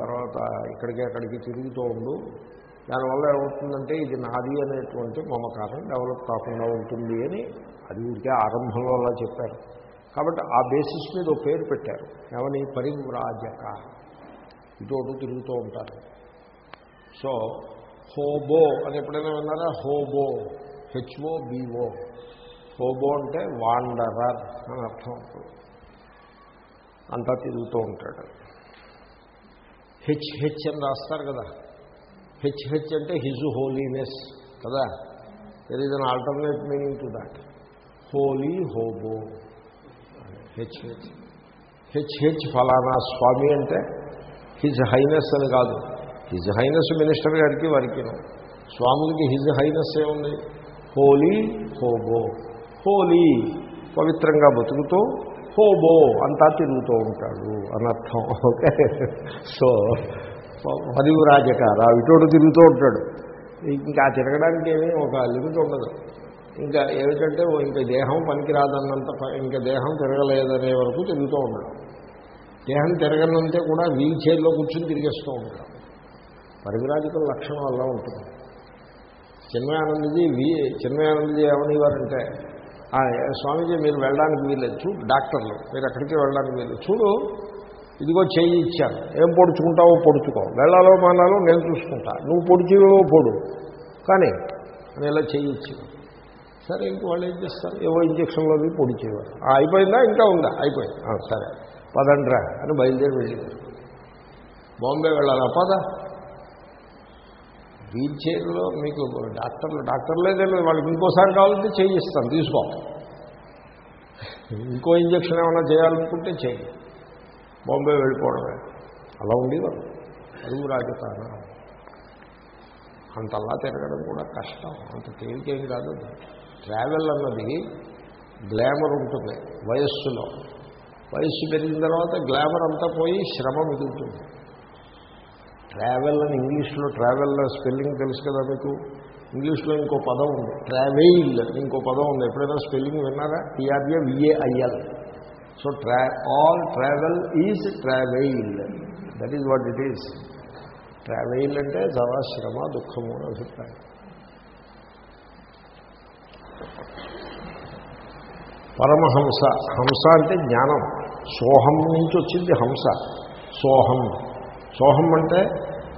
తర్వాత ఇక్కడికి అక్కడికి తిరుగుతూ ఉండు దానివల్ల ఏమవుతుందంటే ఇది నాది అనేటువంటి మమకారం డెవలప్ కాకుండా ఉంటుంది అని అది ఊరికే ఆరంభంలో అలా చెప్పారు. కాబట్టి ఆ బేసిస్ మీద ఒక పేరు పెట్టారు. ఏమని పరివ్రాజక. ఇటు తిరుగుతూ ఉంటారు. సో హోబో అని ఎప్పుడైనా విన్నారా? హోబో. HO BO. హోబో అంటే వాండరర్ అని అర్థం అవుతుంది అంతా తిరుగుతూ ఉంటాడు. హెచ్ హెచ్ అని రాస్తారు కదా. హెచ్ హెచ్ అంటే హిజు హోలీనెస్ కదా? There is an alternate meaning to that holy hobo H H H H ఫలానా స్వామి అంటే హిజ్ హైనెస్ అని కాదు. హిజ్ హైనెస్ మినిస్టర్ గారికి వారికి స్వాములకి హిజ్ హైనెస్ ఏముంది హోలీ హోబో హోలీ పవిత్రంగా బతుకుతూ హోబో అంతా తిరుగుతూ ఉంటాడు అనర్థం ఓకే సో పరివ్రాజకార ఇటోడు తిరుగుతూ ఉంటాడు. ఇంకా తిరగడానికి ఏమీ ఒక లిమిట్ ఉండదు. ఇంకా ఏమిటంటే ఇంకా దేహం పనికిరాదన్నంత ఇంకా దేహం తిరగలేదనే వరకు తిరుగుతూ ఉండడం దేహం తిరగనంతే కూడా వీల్ చైర్లో కూర్చుని తిరిగేస్తూ ఉంటాం పరివిరాజకుల లక్షణం అలా ఉంటుంది. చిన్మయానందజీ వి చిన్మయానందజీ ఏమనేవారంటే "ఆ, స్వామీజీ మీరు వెళ్ళడానికి వీలేదు చూడు డాక్టర్లు. మీరు ఎక్కడికి వెళ్ళడానికి వీలేదు చూడు ఇదిగో చెయ్యి ఇచ్చాను. ఏం పొడుచుకుంటావో పొడుచుకో. వెళ్ళాలో మానాలో నేను చూసుకుంటా. నువ్వు పొడిచివో పొడు. కానీ అని ఇలా చెయ్యి ఇచ్చాను. సరే ఇంక వాళ్ళు ఏం చేస్తారు? ఏవో ఇంజక్షన్లో అవి పొడిచేవారు. అయిపోయిందా? ఇంకా ఉందా? అయిపోయింది. సరే. పదండ్రా అని బయలుదేరి వెళ్ళేవారు. బాంబే వెళ్ళాలా? పద. వీల్ చైర్లో మీకు డాక్టర్లు డాక్టర్లే తెలియదు. వాళ్ళకి ఇంకోసారి కావాలంటే చేయిస్తాను తీసుకో. ఇంకో ఇంజక్షన్ ఏమైనా చేయాలనుకుంటే చేయండి బాంబే వెళ్ళిపోవడమే. అలా ఉండేవారు. అరువు రాజతాన? అంతలా తిరగడం కూడా కష్టం. అంత తేలికేం కాదు. ట్రావెల్ అన్నది గ్లామర్ ఉంటుంది వయస్సులో. వయస్సు పెరిగిన తర్వాత గ్లామర్ అంతా పోయి శ్రమ మిగులుతుంది. ట్రావెల్ అని ఇంగ్లీష్లో ట్రావెల్ స్పెల్లింగ్ తెలుసు కదా మీకు? ఇంగ్లీష్లో ఇంకో పదం ఉంది. ట్రావెయిల్ ఇంకో పదం ఉంది. ఎప్పుడైనా స్పెల్లింగ్ విన్నారా? TRA VAIL so tra all travel is travail that is what it is travail అంటే చాలా శ్రమ దుఃఖము అని అభిప్రాయం. పరమహంస హంస అంటే జ్ఞానం. సోహం నుంచి వచ్చింది హంస. సోహం. సోహం అంటే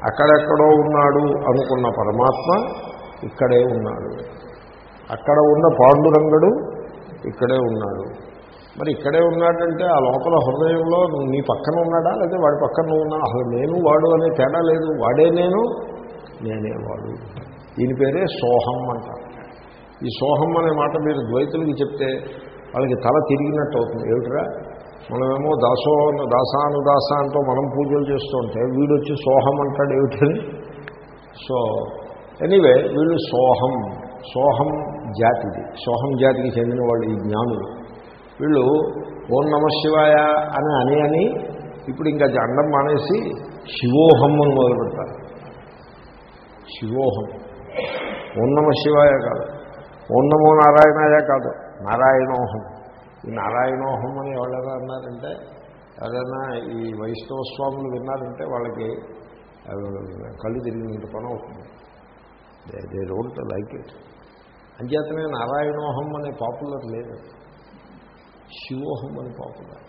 అక్కడెక్కడో ఉన్నాడు అనుకున్న పరమాత్మ ఇక్కడే ఉన్నాడు. అక్కడ ఉన్న పాండురంగడు ఇక్కడే ఉన్నాడు. మరి ఇక్కడే ఉన్నాడంటే ఆ లోపల హృదయంలో నీ పక్కన ఉన్నాడా? లేదా వాడి పక్కన నువ్వు ఉన్నా అసలు నేను వాడు అనే తేడా లేదు. వాడే నేను? నేనే వాడు. దీని పేరే సోహం అంటారు. ఈ సోహం అనే మాట మీరు ద్వైతులకి చెప్తే వాళ్ళకి తల తిరిగినట్టు అవుతుంది. ఏమిట్రా? మనమేమో దాసో దాసానుదాస అంటూ మనం పూజలు చేస్తూ ఉంటే వీడు వచ్చి సోహం అంటాడు. ఏమిటని సో ఎనీవే వీళ్ళు సోహం. సోహం జాతిది. సోహం జాతికి చెందిన వాళ్ళు ఈ జ్ఞానులు. వీళ్ళు ఓం నమ శివాయ అని అని అని ఇప్పుడు ఇంకా అండం మానేసి శివోహం అని మొదలు పెడతారు శివోహం. ఓం నమ శివాయ కాదు. ఓం నమో నారాయణాయ కాదు. నారాయణోహం. ఈ నారాయణోహం అని ఎవరైనా అన్నారంటే ఎవరైనా ఈ వైష్ణవ స్వాములు విన్నారంటే వాళ్ళకి కళ్ళు తిరిగినంత పని అవుతుంది. దే డోంట్ లైక్ ఇట్ అంచేతనే నారాయణోహం అనే పాపులర్ లేదు. శివోహం అని పాపులర్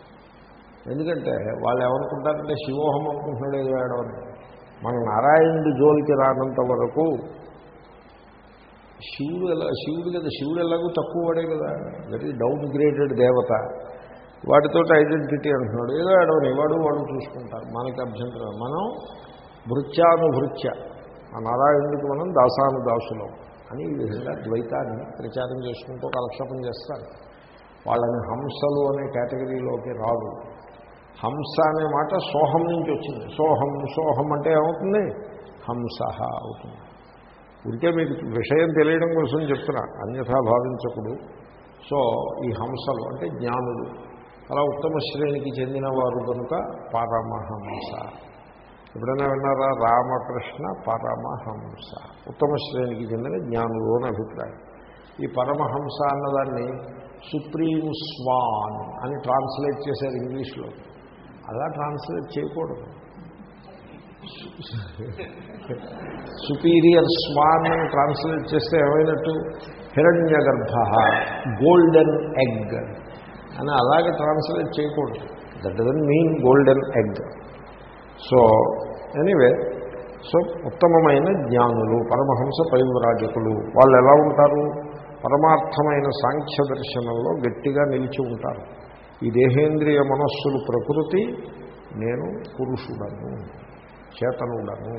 ఎందుకంటే వాళ్ళు ఏమనుకుంటారంటే శివోహం అనుకుంటున్నాడు ఏదో ఏడవని మన నారాయణుడి జోలికి రానంత వరకు శివుడు ఎలా శివుడు కదా శివుడు ఎలాగో తక్కువ వాడే కదా. వెరీ డౌన్ గ్రేడెడ్ దేవత. వాటితో ఐడెంటిటీ అంటున్నాడు. ఏదో ఏడవని వాడు వాడు చూసుకుంటారు. మనకి అభ్యంతరం. మనం భృత్యానుభృత్య ఆ నారాయణుడికి మనం దాసాను దాసులం అని ఈ విధంగా ద్వైతాన్ని ప్రచారం చేసుకుంటూ కాలక్షేపం చేస్తారు. వాళ్ళని హంసలు అనే కేటగిరీలోకి రాదు. హంస అనే మాట సోహం నుంచి వచ్చింది. సోహం సోహం అంటే ఏమవుతుంది? హంస అవుతుంది. ఇంకే మీకు విషయం తెలియడం కోసం చెప్తున్నా. అన్యథా భావించకుడు. సో ఈ హంసలు అంటే జ్ఞానులు అలా ఉత్తమ శ్రేణికి చెందిన వారు కనుక పరమహంస. ఎప్పుడైనా విన్నారా? రామకృష్ణ పరమహంస. ఉత్తమ శ్రేణికి చెందిన జ్ఞానులు అని అభిప్రాయం. ఈ పరమహంస అన్నదాన్ని సుప్రీం స్వాన్ అని ట్రాన్స్లేట్ చేశారు ఇంగ్లీష్లో. అలా ట్రాన్స్లేట్ చేయకూడదు. సుపీరియర్ స్వాన్ అని ట్రాన్స్లేట్ చేస్తే ఏమైనట్టు? హిరణ్య గర్భ గోల్డెన్ ఎగ్ అని అలాగే ట్రాన్స్లేట్ చేయకూడదు. That doesn't mean golden egg so anyway so ఉత్తమమైన జ్ఞానులు పరమహంస పరివ్రాజకులు వాళ్ళు ఎలా ఉంటారు? పరమార్థమైన సాంఖ్య దర్శనంలో గట్టిగా నిలిచి ఉంటారు. ఈ దేహేంద్రియ మనస్సులు ప్రకృతి నేను పురుషుడను చేతనుడను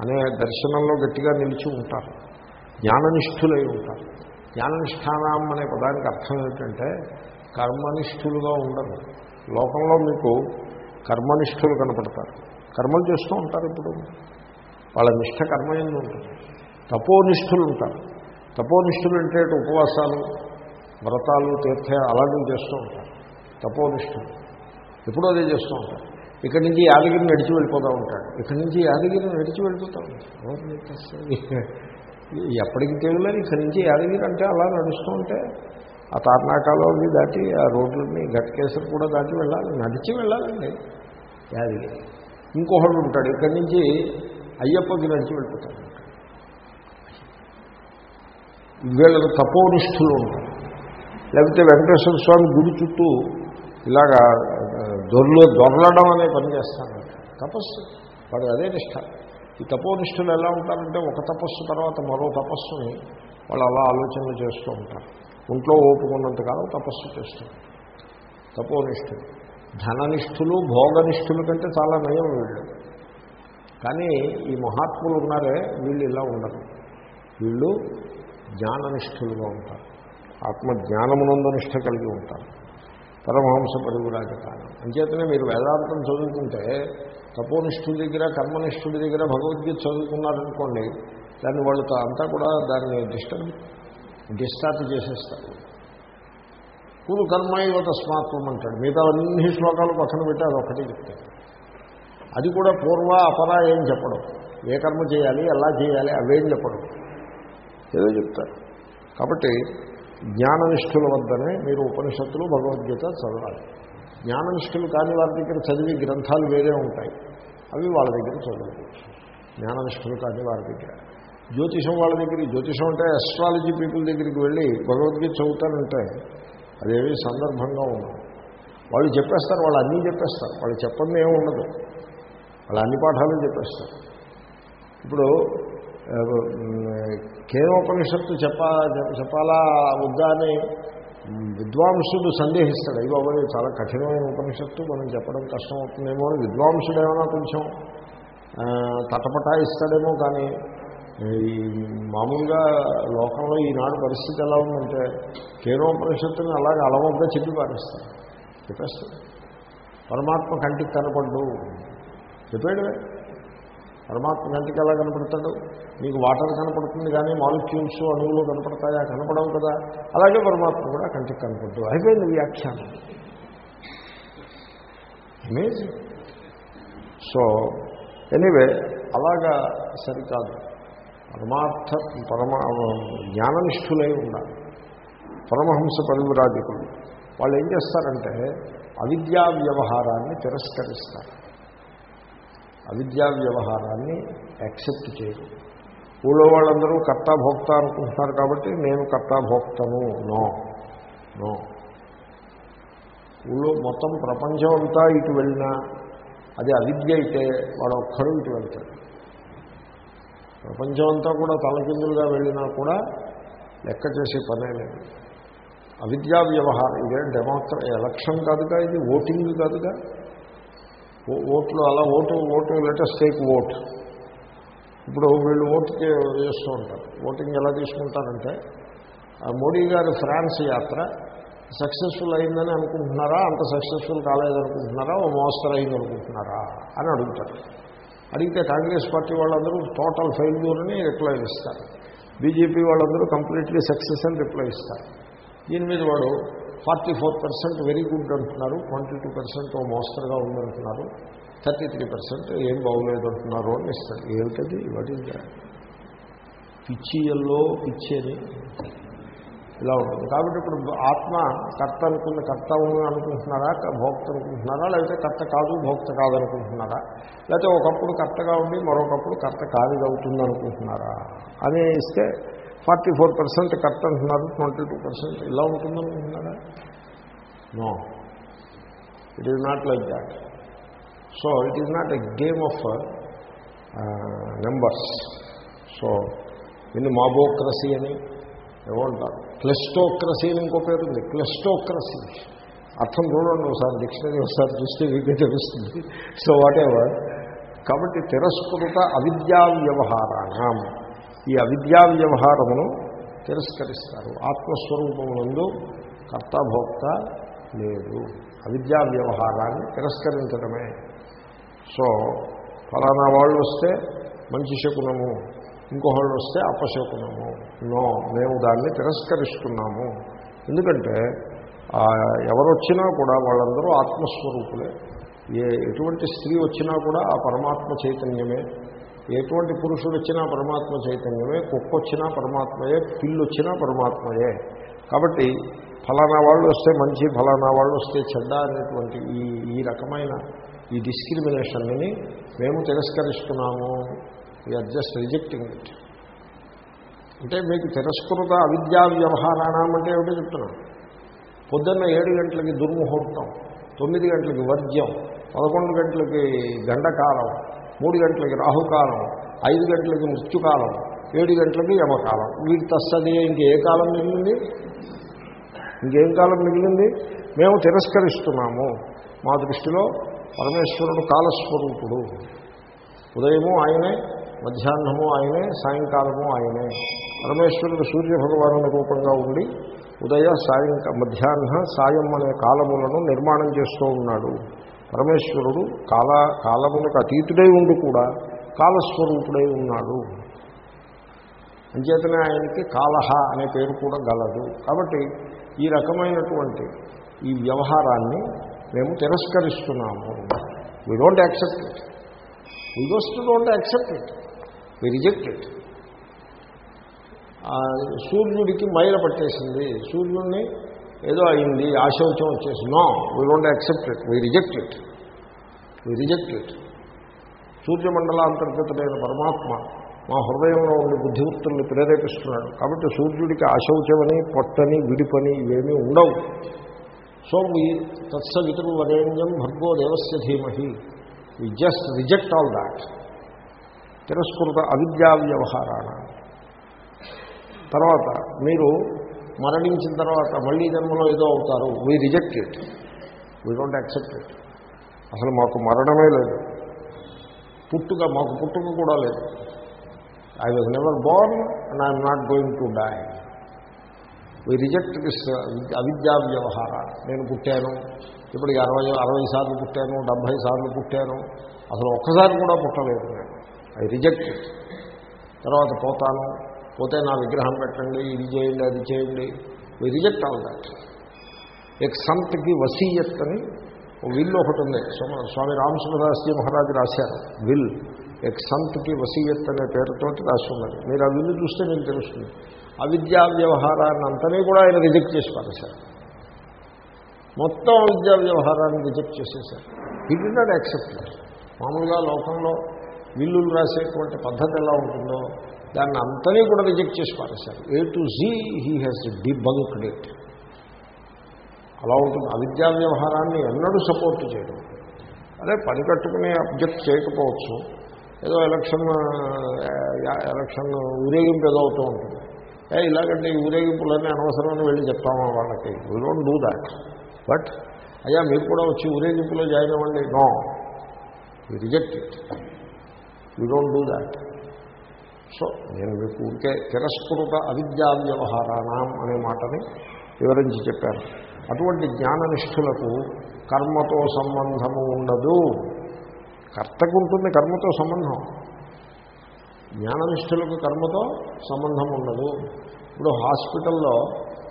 అనే దర్శనంలో గట్టిగా నిలిచి ఉంటారు. జ్ఞాననిష్ఠులై ఉంటారు. జ్ఞాననిష్టానం అనే పదానికి అర్థం ఏమిటంటే కర్మనిష్ఠులుగా ఉండరు. లోకంలో మీకు కర్మనిష్ఠులు కనపడతారు. కర్మలు చేస్తూ ఉంటారు ఇప్పుడు. వాళ్ళ నిష్ట కర్మ ఎందు ఉంటుంది. తపోనిష్ఠులు ఉంటారు. తపోనిష్ఠులు అంటే ఉపవాసాలు వ్రతాలు తీర్థ అలాంటివి చేస్తూ ఉంటారు. తపోనిష్ఠులు. ఎప్పుడో అదే చేస్తూ ఉంటారు. ఇక్కడి నుంచి యాదగిరి నడిచి వెళ్ళిపోతూ ఉంటాడు. ఇక్కడి నుంచి యాదగిరి నడిచి వెళ్ళిపోతూ ఉంటాడు. ఎప్పటికి తెలియలేదు ఇక్కడి నుంచి యాదగిరి అంటే అలా నడుస్తూ ఉంటే ఆ తార్నాకాలో అవి దాటి ఆ రోడ్లని గట్కేసరి కూడా దాటి వెళ్ళాలి నడిచి వెళ్ళాలండి. యాదగిరి. ఇంకొకడు ఉంటాడు ఇక్కడి నుంచి అయ్యప్పకి నడిచి వెళ్ళిపోతాడు. వీళ్ళకు తపోనిష్ఠులు ఉంటారు. లేకపోతే వెంకటేశ్వర స్వామి గుడి చుట్టూ ఇలాగా దొర్లు దొరలడం అనే పని చేస్తాను తపస్సు. వాడు అదే నిష్ట. ఈ తపోనిష్ఠులు ఎలా ఉంటారంటే ఒక తపస్సు తర్వాత మరో తపస్సుని వాళ్ళు అలా ఆలోచనలు చేస్తూ ఉంటారు. ఒంట్లో ఓపుకున్నంతకాలం తపస్సు చేస్తారు తపోనిష్ఠులు ధననిష్ఠులు భోగనిష్ఠుల కంటే చాలా నయం వీళ్ళు. కానీ ఈ మహాత్ములు ఉన్నారే వీళ్ళు ఇలా ఉండరు. వీళ్ళు జ్ఞాననిష్ఠులుగా ఉంటారు. ఆత్మజ్ఞానమునందు నిష్ట కలిగి ఉంటారు. పరమహంస పరివిరాజకాలం అంచేతనే మీరు వేదాంతం చదువుకుంటే తపోనిష్ఠుల దగ్గర కర్మనిష్ఠుడి దగ్గర భగవద్గీత చదువుకున్నారనుకోండి దాన్ని వాళ్ళు అంతా కూడా దాన్ని డిస్టర్బ్ డిస్టార్ట్ చేసేస్తారు. కులు కర్మైవ తస్మాత్వం అంటాడు మిగతా అన్ని శ్లోకాలు పక్కన పెట్టి అది ఒకటి చెప్తాడు. అది కూడా పూర్వ అపరా ఏం చెప్పడం. ఏ కర్మ చేయాలి ఎలా చేయాలి అవేం చెప్పడం. ఏదో చెప్తారు. కాబట్టి జ్ఞాననిష్ఠుల వద్దనే మీరు ఉపనిషత్తులు భగవద్గీత చదవాలి. జ్ఞాననిష్ఠులు కాని వారి దగ్గర చదివి గ్రంథాలు వేరే ఉంటాయి. అవి వాళ్ళ దగ్గర చదవచ్చు. జ్ఞాననిష్ఠులు కాని వారి దగ్గర. జ్యోతిషం వాళ్ళ దగ్గర జ్యోతిషం అంటే అస్ట్రాలజీ పీపుల్ దగ్గరికి వెళ్ళి భగవద్గీత చదువుతానంటే అదేవి సందర్భంగా ఉండదు. వాళ్ళు చెప్పేస్తారు వాళ్ళు అన్నీ చెప్పేస్తారు. వాళ్ళు చెప్పండి ఏమి ఉండదు. వాళ్ళు అన్ని పాఠాలు చెప్పేస్తారు. ఇప్పుడు కేనోపనిషత్తు చెప్పా చెప్పాలా వద్దా విద్వాంసుడు సందేహిస్తాడు. అయ్యో బాబోయ్ చాలా కఠినమైన ఉపనిషత్తు మనం చెప్పడం కష్టం అవుతుందేమో అని విద్వాంసుడు ఏమైనా కొంచెం తటపటాయిస్తాడేమో కానీ ఈ మామూలుగా లోకంలో ఈనాడు పరిస్థితి ఎలా ఉందంటే కేనోపనిషత్తుని అలాగే అలవద్ద చెప్పి పారేస్తారు చెప్పేస్తాడు. పరమాత్మ కంటికి కనపడ్డు. చెప్పాడు పరమాత్మ కంటికి ఎలా కనపడతాడు? మీకు వాటర్ కనపడుతుంది కానీ మాలిక్యూల్స్ అణువులు కనపడతాయా కనపడవు కదా. అలాగే పరమాత్మ కూడా కంటికి కనపడదు అయిపోయింది వ్యాఖ్యానం. ఇమేజ్ సో ఎనీవే అలాగా సరికాదు. పరమార్థ పరమ జ్ఞాననిష్ఠులై ఉండాలి. పరమహంస పరివిరాజకులు. వాళ్ళు ఏం చేస్తారంటే అవిద్యా వ్యవహారాన్ని తిరస్కరిస్తారు. అవిద్యా వ్యవహారాన్ని యాక్సెప్ట్ చేయరు ఊళ్ళో వాళ్ళందరూ కర్తా భోక్త అనుకుంటున్నారు కాబట్టి నేను కర్త భోక్తను. నో. నో. ఊళ్ళో మొత్తం ప్రపంచం అంతా ఇటు వెళ్ళినా అది అవిద్య అయితే వాడు ఒక్కడు ఇటు వెళ్తాడు. ప్రపంచం అంతా కూడా తలకిందులుగా వెళ్ళినా కూడా లెక్క చేసే పనే లేదు. అవిద్యా వ్యవహారం ఇదే డెమోక్ర ఎలక్షన్ కాదుగా ఇది ఓటింగ్ కాదుగా? ఓట్లు అలా vote vote latest take vote. ఇప్పుడు వీళ్ళు ఓటుకి చేస్తూ ఉంటారు. ఓటింగ్ ఎలా తీసుకుంటారంటే మోడీ గారి ఫ్రాన్స్ యాత్ర సక్సెస్ఫుల్ అయిందని అనుకుంటున్నారా? అంత సక్సెస్ఫుల్ కాలేదనుకుంటున్నారా? ఓ మోస్తరు అయింది అనుకుంటున్నారా అని అడుగుతారు. అడిగితే కాంగ్రెస్ పార్టీ వాళ్ళందరూ టోటల్ ఫెయిల్యూర్ అని రిప్లై ఇస్తారు. బీజేపీ వాళ్ళందరూ కంప్లీట్లీ సక్సెస్ అని రిప్లై ఇస్తారు. దీని మీద వాడు forty four percent very good అంటున్నారు ట్వంటీ టూ పర్సెంట్ మోస్తరుగా ఉందంటున్నారు థర్టీ త్రీ పర్సెంట్ ఏం బాగోలేదు అంటున్నారు అని ఇస్తారు. ఏమిటది? వాట్ ఈజ్ దాట్ పిచ్చియల్లో పిచ్చి అని. ఇలా ఉంటుంది. కాబట్టి ఇప్పుడు ఆత్మ కర్త అనుకున్న కర్త ఉంది అనుకుంటున్నారా? భోక్త అనుకుంటున్నారా? లేకపోతే కర్త కాదు భోక్త కాదు అనుకుంటున్నారా? లేకపోతే ఒకప్పుడు కర్తగా ఉండి మరొకప్పుడు కర్త కాదు అవుతుంది అనుకుంటున్నారా? అని ఇస్తే ఫార్టీ ఫోర్ పర్సెంట్ కరెక్ట్ అంటున్నారు ట్వంటీ టూ పర్సెంట్ ఇలా ఉంటుందనుకుంటున్నారా no it is not like that so it is not a game of numbers so దీన్ని మాబోక్రసీ అని ఏమంటారు క్లెస్టోక్రసీ అని ఇంకో పేరు ఉంది. క్లెస్టోక్రసీ. అర్థం చూడండి ఒకసారి డిక్షనరీ ఒకసారి చూస్తే మీకే తెలుస్తుంది. సో వాట్ ఎవర్ కాబట్టి తిరస్కృత అవిద్యా వ్యవహారాణం. ఈ అవిద్యా వ్యవహారమును తిరస్కరిస్తారు. ఆత్మస్వరూపమునందు కర్తాభోక్త లేదు. అవిద్యా వ్యవహారాన్ని తిరస్కరించడమే సో ఫలానా వాళ్ళు వస్తే మంచి శకునము ఇంకొకళ్ళు వస్తే అపశకునము. నో మేము దాన్ని తిరస్కరిస్తున్నాము. ఎందుకంటే ఎవరొచ్చినా ఎవరు వచ్చినా కూడా వాళ్ళందరూ ఆత్మస్వరూపులే. ఏ ఎటువంటి స్త్రీ వచ్చినా కూడా ఆ పరమాత్మ చైతన్యమే. ఎటువంటి పురుషుడు వచ్చినా పరమాత్మ చైతన్యమే కుక్క వచ్చినా పరమాత్మయే పిల్లు వచ్చినా పరమాత్మయే. కాబట్టి ఫలానా వాళ్ళు వస్తే మంచి ఫలానా వాళ్ళు వస్తే చెడ్డ అనేటువంటి ఈ ఈ రకమైన ఈ డిస్క్రిమినేషన్ని మేము తిరస్కరిస్తున్నాము. We are just rejecting it. అంటే మీకు తిరస్కృత అవిద్యా వ్యవహారాణం అంటే ఏమిటో చెప్తున్నాను. పొద్దున్న ఏడు గంటలకి దుర్ముహూర్తం తొమ్మిది గంటలకి వర్జ్యం పదకొండు గంటలకి గండకాలం మూడు గంటలకి రాహుకాలం ఐదు గంటలకి మృత్యుకాలం ఏడు గంటలకి యమకాలం. వీటి తస్తది ఇంకే కాలం మిగిలింది? ఇంకేం కాలం మిగిలింది? మేము తిరస్కరిస్తున్నాము. మా దృష్టిలో పరమేశ్వరుడు కాలస్వరూపుడు. ఉదయము ఆయనే మధ్యాహ్నము ఆయనే సాయంకాలము ఆయనే. పరమేశ్వరుడు సూర్యభగవాను రూపంగా ఉండి ఉదయ సాయంక మధ్యాహ్న సాయం అనే కాలములను నిర్మాణం చేస్తూ ఉన్నాడు. పరమేశ్వరుడు కాల కాలమునకు అతీతుడై ఉండి కూడా కాలస్వరూపుడై ఉన్నాడు. అంచేతనే ఆయనకి కాలహ అనే పేరు కూడా గలదు. కాబట్టి ఈ రకమైనటువంటి ఈ వ్యవహారాన్ని మేము తిరస్కరిస్తున్నాము. We don't accept it we just don't accept it we reject it సూర్యుడికి మైల పట్టేసింది. సూర్యుడిని ఏదో అయింది ఆశౌచం వచ్చేసి no we don't accept it we reject it we reject it సూర్యమండలాంతర్గతుడైన పరమాత్మ మా హృదయంలో ఉండి బుద్ధివృత్తుల్ని ప్రేరేపిస్తున్నాడు. కాబట్టి సూర్యుడికి ఆశౌచమని పొట్టని విడిపని ఇవేమీ ఉండవు. సో ఈ తత్సవితురు వరేణ్యం భర్గో దేవస్య ధీమహి. We just reject all that తిరస్కృత అవిద్యా వ్యవహారాణ తర్వాత మీరు మరణించిన తర్వాత మళ్ళీ జన్మలో ఏదో అవుతారు. We reject it we don't accept it అసలు మాకు మరణమే లేదు. పుట్టుక మాకు పుట్టుక కూడా లేదు. I was never born and I'm not going to die we reject this అవిద్యా వ్యవహార నేను పుట్టాను. ఇప్పటికి అరవై అరవై సార్లు పుట్టాను డెబ్భై సార్లు పుట్టాను. అసలు ఒక్కసారి కూడా పుట్టలేదు నేను. ఐ రిజెక్ట్ తర్వాత పోతాను. పోతే నా విగ్రహం పెట్టండి ఇది చేయండి అది చేయండి. వి రిజెక్ట్ ఆల్ దాట్ ఎక్ సంత్కి వసీయత్ అని ఓ విల్ ఒకటి ఉంది. స్వామి స్వామి మహారాజు రాశారు. విల్ ఎక్ సంత్కి వసీయత్ అనే పేరుతోటి రాసి ఉన్నది మీరు ఆ విల్లు చూస్తే మీకు తెలుస్తుంది. అవిద్యా వ్యవహారాన్ని అంతనే కూడా ఆయన రిజెక్ట్ చేసి పారేశారు. మొత్తం అవిద్యా వ్యవహారాన్ని రిజెక్ట్ చేసేసారు ఇట్ డి నాట్ యాక్సెప్ట్ మామూలుగా లోకంలో విల్లులు రాసేటువంటి పద్ధతి ఎలా ఉంటుందో దాన్ని అంతనే కూడా రిజెక్ట్ చేసి పారేశారు A to Z he has debunked it అలా ఉంటుంది. అవిద్యా వ్యవహారాన్ని ఎన్నడూ సపోర్ట్ చేయడం. అదే పని కట్టుకునే అబ్జెక్ట్ చేయకపోవచ్చు. ఏదో ఎలక్షన్ ఎలక్షన్ ఊరేగింపు ఏదో అవుతూ ఉంటుంది. ఏ ఇలాగంటే ఈ ఊరేగింపులన్నీ అనవసరమని వెళ్ళి చెప్తామా వాళ్ళకి? We don't do that but అయ్యా మీరు కూడా వచ్చి ఊరేగింపులో జాయిన్ అవ్వండి. No reject it we don't do that so నేను మీకు ఊరికే తిరస్కృత అవిద్యా వ్యవహారాణం అనే మాటని వివరించి చెప్పాను. అటువంటి జ్ఞాననిష్ఠులకు కర్మతో సంబంధము ఉండదు. కర్తకు ఉంటుంది కర్మతో సంబంధం. జ్ఞాననిష్ఠులకు కర్మతో సంబంధం ఉండదు. ఇప్పుడు హాస్పిటల్లో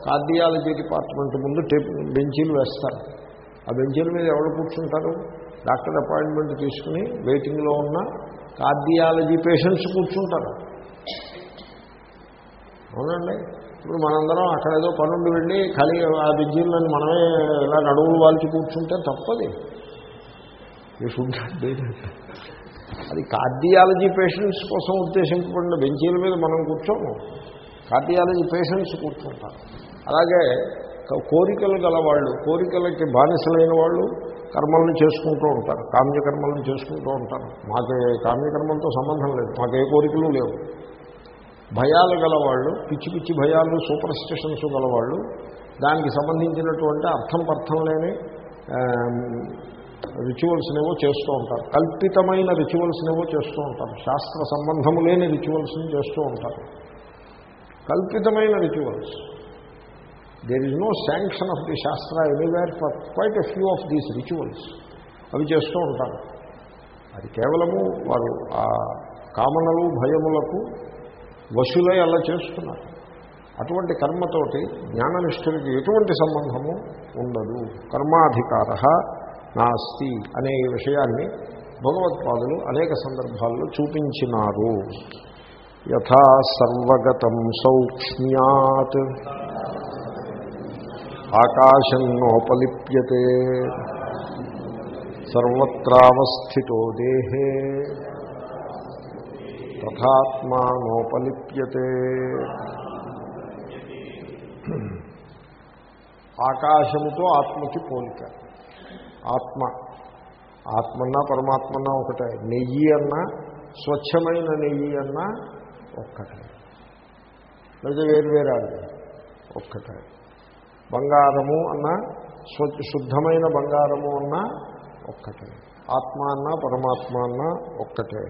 కార్డియాలజీ డిపార్ట్మెంట్ ముందు బెంచీలు వేస్తారు. ఆ బెంచీల మీద ఎవరు కూర్చుంటారు? డాక్టర్ అపాయింట్మెంట్ తీసుకుని వెయిటింగ్లో ఉన్న కార్డియాలజీ పేషెంట్స్ కూర్చుంటారు. అవునండి. ఇప్పుడు మనందరం అక్కడ ఏదో పనుండి వెళ్ళి ఖాళీ ఆ బెంచీలను మనమే ఇలా నడువులు వాల్చి కూర్చుంటే తప్పది. అది కార్డియాలజీ పేషెంట్స్ కోసం ఉద్దేశించబడిన బెంచీల మీద మనం కూర్చోము. కార్డియాలజీ పేషెంట్స్ కూర్చుంటారు. అలాగే కోరికలు గలవాళ్ళు కోరికలకి బానిసలైన వాళ్ళు కర్మలను చేసుకుంటూ ఉంటారు. కామ్యకర్మలను చేసుకుంటూ ఉంటారు. మాకు కామ్యకర్మలతో సంబంధం లేదు. మాకు ఏ కోరికలు లేవు. భయాలు గలవాళ్ళు పిచ్చి పిచ్చి భయాలు సూపర్ స్టిషన్స్ గలవాళ్ళు దానికి సంబంధించినటువంటి అర్థం పర్థం లేని రిచువల్స్నేవో చేస్తూ ఉంటారు. కల్పితమైన రిచువల్స్నేవో చేస్తూ ఉంటారు. శాస్త్ర సంబంధము లేని రిచువల్స్ని చేస్తూ ఉంటారు. కల్పితమైన rituals there is no sanction of the shastra anywhere for quite a few of these rituals అవి చేస్తూ ఉంటారు. అది కేవలము వారు ఆ కామనలు భయములకు వశులై అలా చేస్తున్నారు. అటువంటి కర్మతోటి జ్ఞాననిష్ఠులకి ఎటువంటి సంబంధము ఉండదు. కర్మాధికార నాస్తి అనే విషయాన్ని భగవత్పాదులు అనేక సందర్భాల్లో చూపించినారు. యథా సర్వగతం సౌక్ష్మ్యాత్. ఆకాశం నోపలిప్యతే సర్వత్రావస్థితో దేహే తథాత్మా నోపలిప్యతే ఆకాశముతో ఆత్మకి పోలిక। ఆత్మ। ఆత్మన్నా పరమాత్మన్నా ఒకటే। నెయ్యి అన్నా స్వచ్ఛమైన నెయ్యి అన్నా ఒక్కటే। లేదా వేరువేరు అది ఒక్కటే। బంగారము అన్నా శుద్ధమైన బంగారము అన్నా ఒక్కటే. ఆత్మ అన్నా పరమాత్మ అన్నా ఒక్కటే.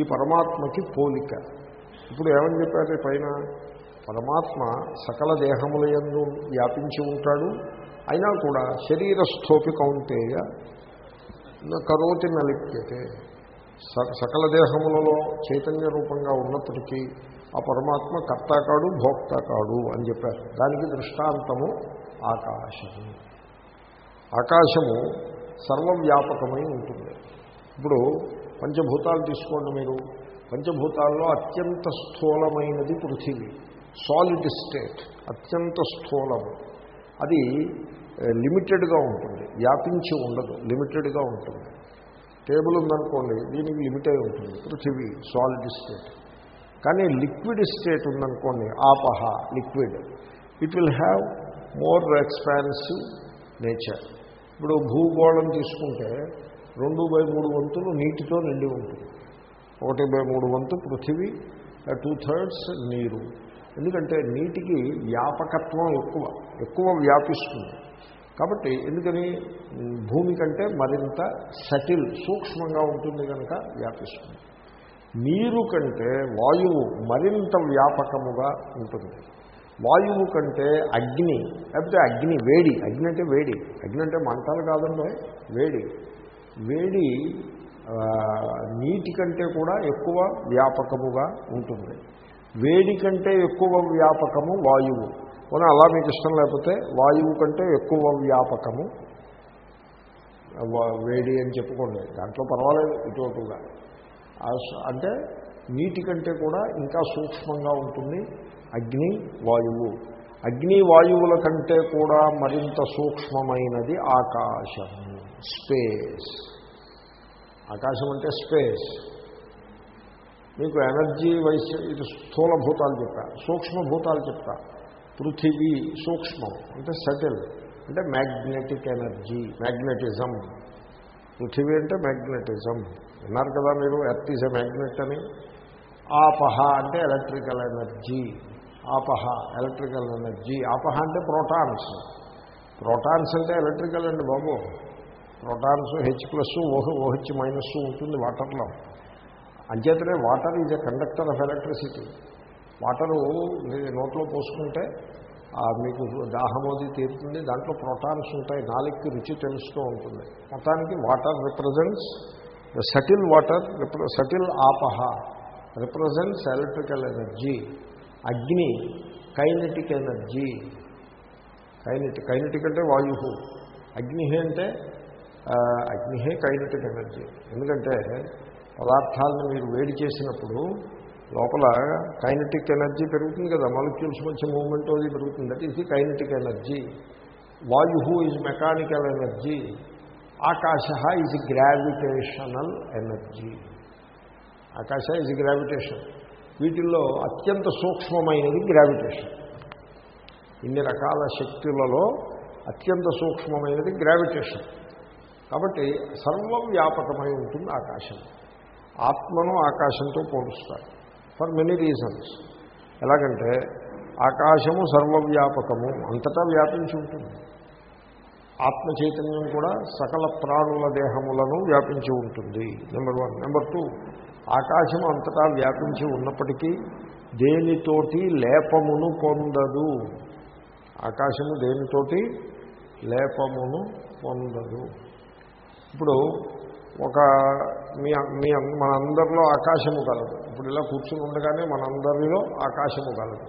ఈ పరమాత్మకి పోలిక. ఇప్పుడు ఏమని చెప్పారు పైన? పరమాత్మ సకల దేహముల ఎందు వ్యాపించి ఉంటాడు. అయినా కూడా శరీరస్థోపి కౌంటేయ కరోతి నలిప్యతే సకల దేహములలో చైతన్య రూపంగా ఉన్నప్పటికీ ఆ పరమాత్మ కర్త కాడు భోక్త కాడు అని చెప్పారు. దానికి దృష్టాంతము ఆకాశము. ఆకాశము సర్వవ్యాపకమై ఉంటుంది. ఇప్పుడు పంచభూతాలు తీసుకోండి మీరు. పంచభూతాల్లో అత్యంత స్థూలమైనది పృథివీ. సాలిడ్ స్టేట్ అత్యంత స్థూలము. అది లిమిటెడ్గా ఉంటుంది. వ్యాపించి ఉండదు. లిమిటెడ్గా ఉంటుంది. టేబుల్ ఉందనుకోండి దీనికి లిమిట్ అయి ఉంటుంది. పృథివీ సాలిడ్ స్టేట్ కానీ లిక్విడ్ స్టేట్ ఉందనుకోండి ఆపహ liquid. It will have more expansive nature ఇప్పుడు భూగోళం తీసుకుంటే రెండు బై మూడు వంతులు నీటితో నిండి ఉంటుంది. ఒకటి బై మూడు వంతు పృథివీ టూ థర్డ్స్ నీరు. ఎందుకంటే నీటికి వ్యాపకత్వం ఎక్కువ ఎక్కువ వ్యాపిస్తుంది. కాబట్టి ఎందుకని? భూమి కంటే మరింత సటిల్ సూక్ష్మంగా ఉంటుంది కనుక వ్యాపిస్తుంది. నీరు కంటే వాయువు మరింత వ్యాపకముగా ఉంటుంది. వాయువు కంటే అగ్ని లేకపోతే అగ్ని వేడి. అగ్ని అంటే వేడి. అగ్ని అంటే మంటలు కాదండి వేడి. వేడి నీటి కంటే కూడా ఎక్కువ వ్యాపకముగా ఉంటుంది. వేడి కంటే ఎక్కువ వ్యాపకము వాయువు. పోనీ అలా మీకు ఇష్టం లేకపోతే వాయువు కంటే ఎక్కువ వ్యాపకము వేడి అని చెప్పుకోండి. దాంట్లో పర్వాలేదు ఇటువంటిగా అంటే నీటి కంటే కూడా ఇంకా సూక్ష్మంగా ఉంటుంది అగ్ని వాయువు. అగ్ని వాయువుల కంటే కూడా మరింత సూక్ష్మమైనది ఆకాశం స్పేస్. ఆకాశం అంటే స్పేస్. మీకు ఎనర్జీ వైస్ ఇది స్థూల భూతాలు చెప్తా సూక్ష్మభూతాలు చెప్తా. పృథివీ సూక్ష్మం అంటే సెటిల్ అంటే మ్యాగ్నెటిక్ ఎనర్జీ మ్యాగ్నెటిజం. పృథివీ అంటే మ్యాగ్నెటిజం. విన్నారు కదా మీరు? ఎర్త్ ఈజ్ ఎ మ్యాగ్నెట్ అని? ఆపహ అంటే ఎలక్ట్రికల్ ఎనర్జీ. ఆపహ ఎలక్ట్రికల్ ఎనర్జీ. ఆపహ అంటే ప్రోటాన్స్. ప్రోటాన్స్ అంటే ఎలక్ట్రికల్ అండి బాబు. Protons H plus oh OH minus ఉంటుంది వాటర్లో. అంచేతనే water is a conductor of electricity. Water నోట్లో పోసుకుంటే మీకు దాహమోది తీరుతుంది దాంట్లో ప్రోటాన్స్ ఉంటాయి నాలుగుకి రుచి తెలుస్తూ ఉంటుంది. మొత్తానికి water represents the subtle water subtle ఆపహ రిప్రజెంట్స్ ఎలక్ట్రికల్ ఎనర్జీ అగ్ని కైనెటిక్ ఎనర్జీ కైనెటిక్ కైనెటిక్ అంటే వాయు అగ్ని అంటే అగ్నిహే కైనెటిక్ ఎనర్జీ ఎందుకంటే పదార్థాలను మీరు వేడి చేసినప్పుడు లోపల కైనెటిక్ ఎనర్జీ పెరుగుతుంది కదా మాలిక్యూల్స్ మధ్య మూవ్మెంట్ అది పెరుగుతుంది. That is the kinetic energy. Vayu is mechanical energy. Akasha is gravitational energy. Akasha is gravitation వీటిల్లో అత్యంత సూక్ష్మమైనది గ్రావిటేషన్ ఇన్ని రకాల శక్తులలో అత్యంత సూక్ష్మమైనది గ్రావిటేషన్ కాబట్టి సర్వవ్యాపకమై ఉంటుంది ఆకాశం. ఆత్మను ఆకాశంతో పోలుస్తారు. For many reasons. ఎలాగంటే ఆకాశము సర్వవ్యాపకము అంతటా వ్యాపించి ఉంటుంది. ఆత్మ చైతన్యం కూడా సకల ప్రాణుల దేహములను వ్యాపించి ఉంటుంది నెంబర్ వన్. నెంబర్ టూ ఆకాశం అంతటా వ్యాపించి ఉన్నప్పటికీ దేనితోటి లేపమును పొందదు. ఆకాశము దేనితోటి లేపమును పొందదు. ఇప్పుడు ఒక మీ మీ మనందరిలో ఆకాశము కలదు. ఇప్పుడు ఇలా కూర్చుని ఉండగానే మనందరిలో ఆకాశము కలదు.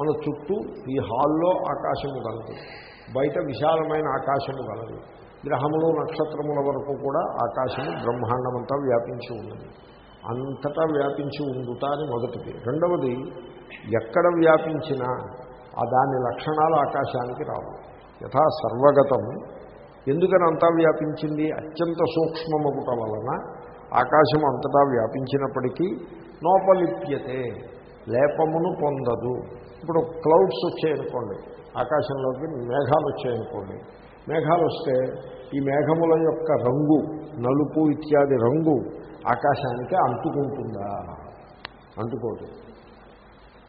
మన చుట్టూ ఈ హాల్లో ఆకాశము కలదు. బయట విశాలమైన ఆకాశము కలదు. గ్రహములు నక్షత్రముల వరకు కూడా ఆకాశము బ్రహ్మాండమంతా వ్యాపించి ఉన్నది. అంతటా వ్యాపించి ఉండుట అని మొదటిది. రెండవది ఎక్కడ వ్యాపించినా ఆ దాని లక్షణాలు ఆకాశానికి రావు. యథా సర్వగతం ఎందుకని అంతా వ్యాపించింది? అత్యంత సూక్ష్మమగుట వలన ఆకాశం అంతటా వ్యాపించినప్పటికీ నోపలిప్యతే లేపమును పొందదు. ఇప్పుడు క్లౌడ్స్ వచ్చాయనుకోండి ఆకాశంలోకి మేఘాలు వచ్చాయనుకోండి మేఘాలు వస్తే ఈ మేఘముల యొక్క రంగు నలుపు ఇత్యాది రంగు ఆకాశానికి అంటుకుంటుందా? అంటుకోదు.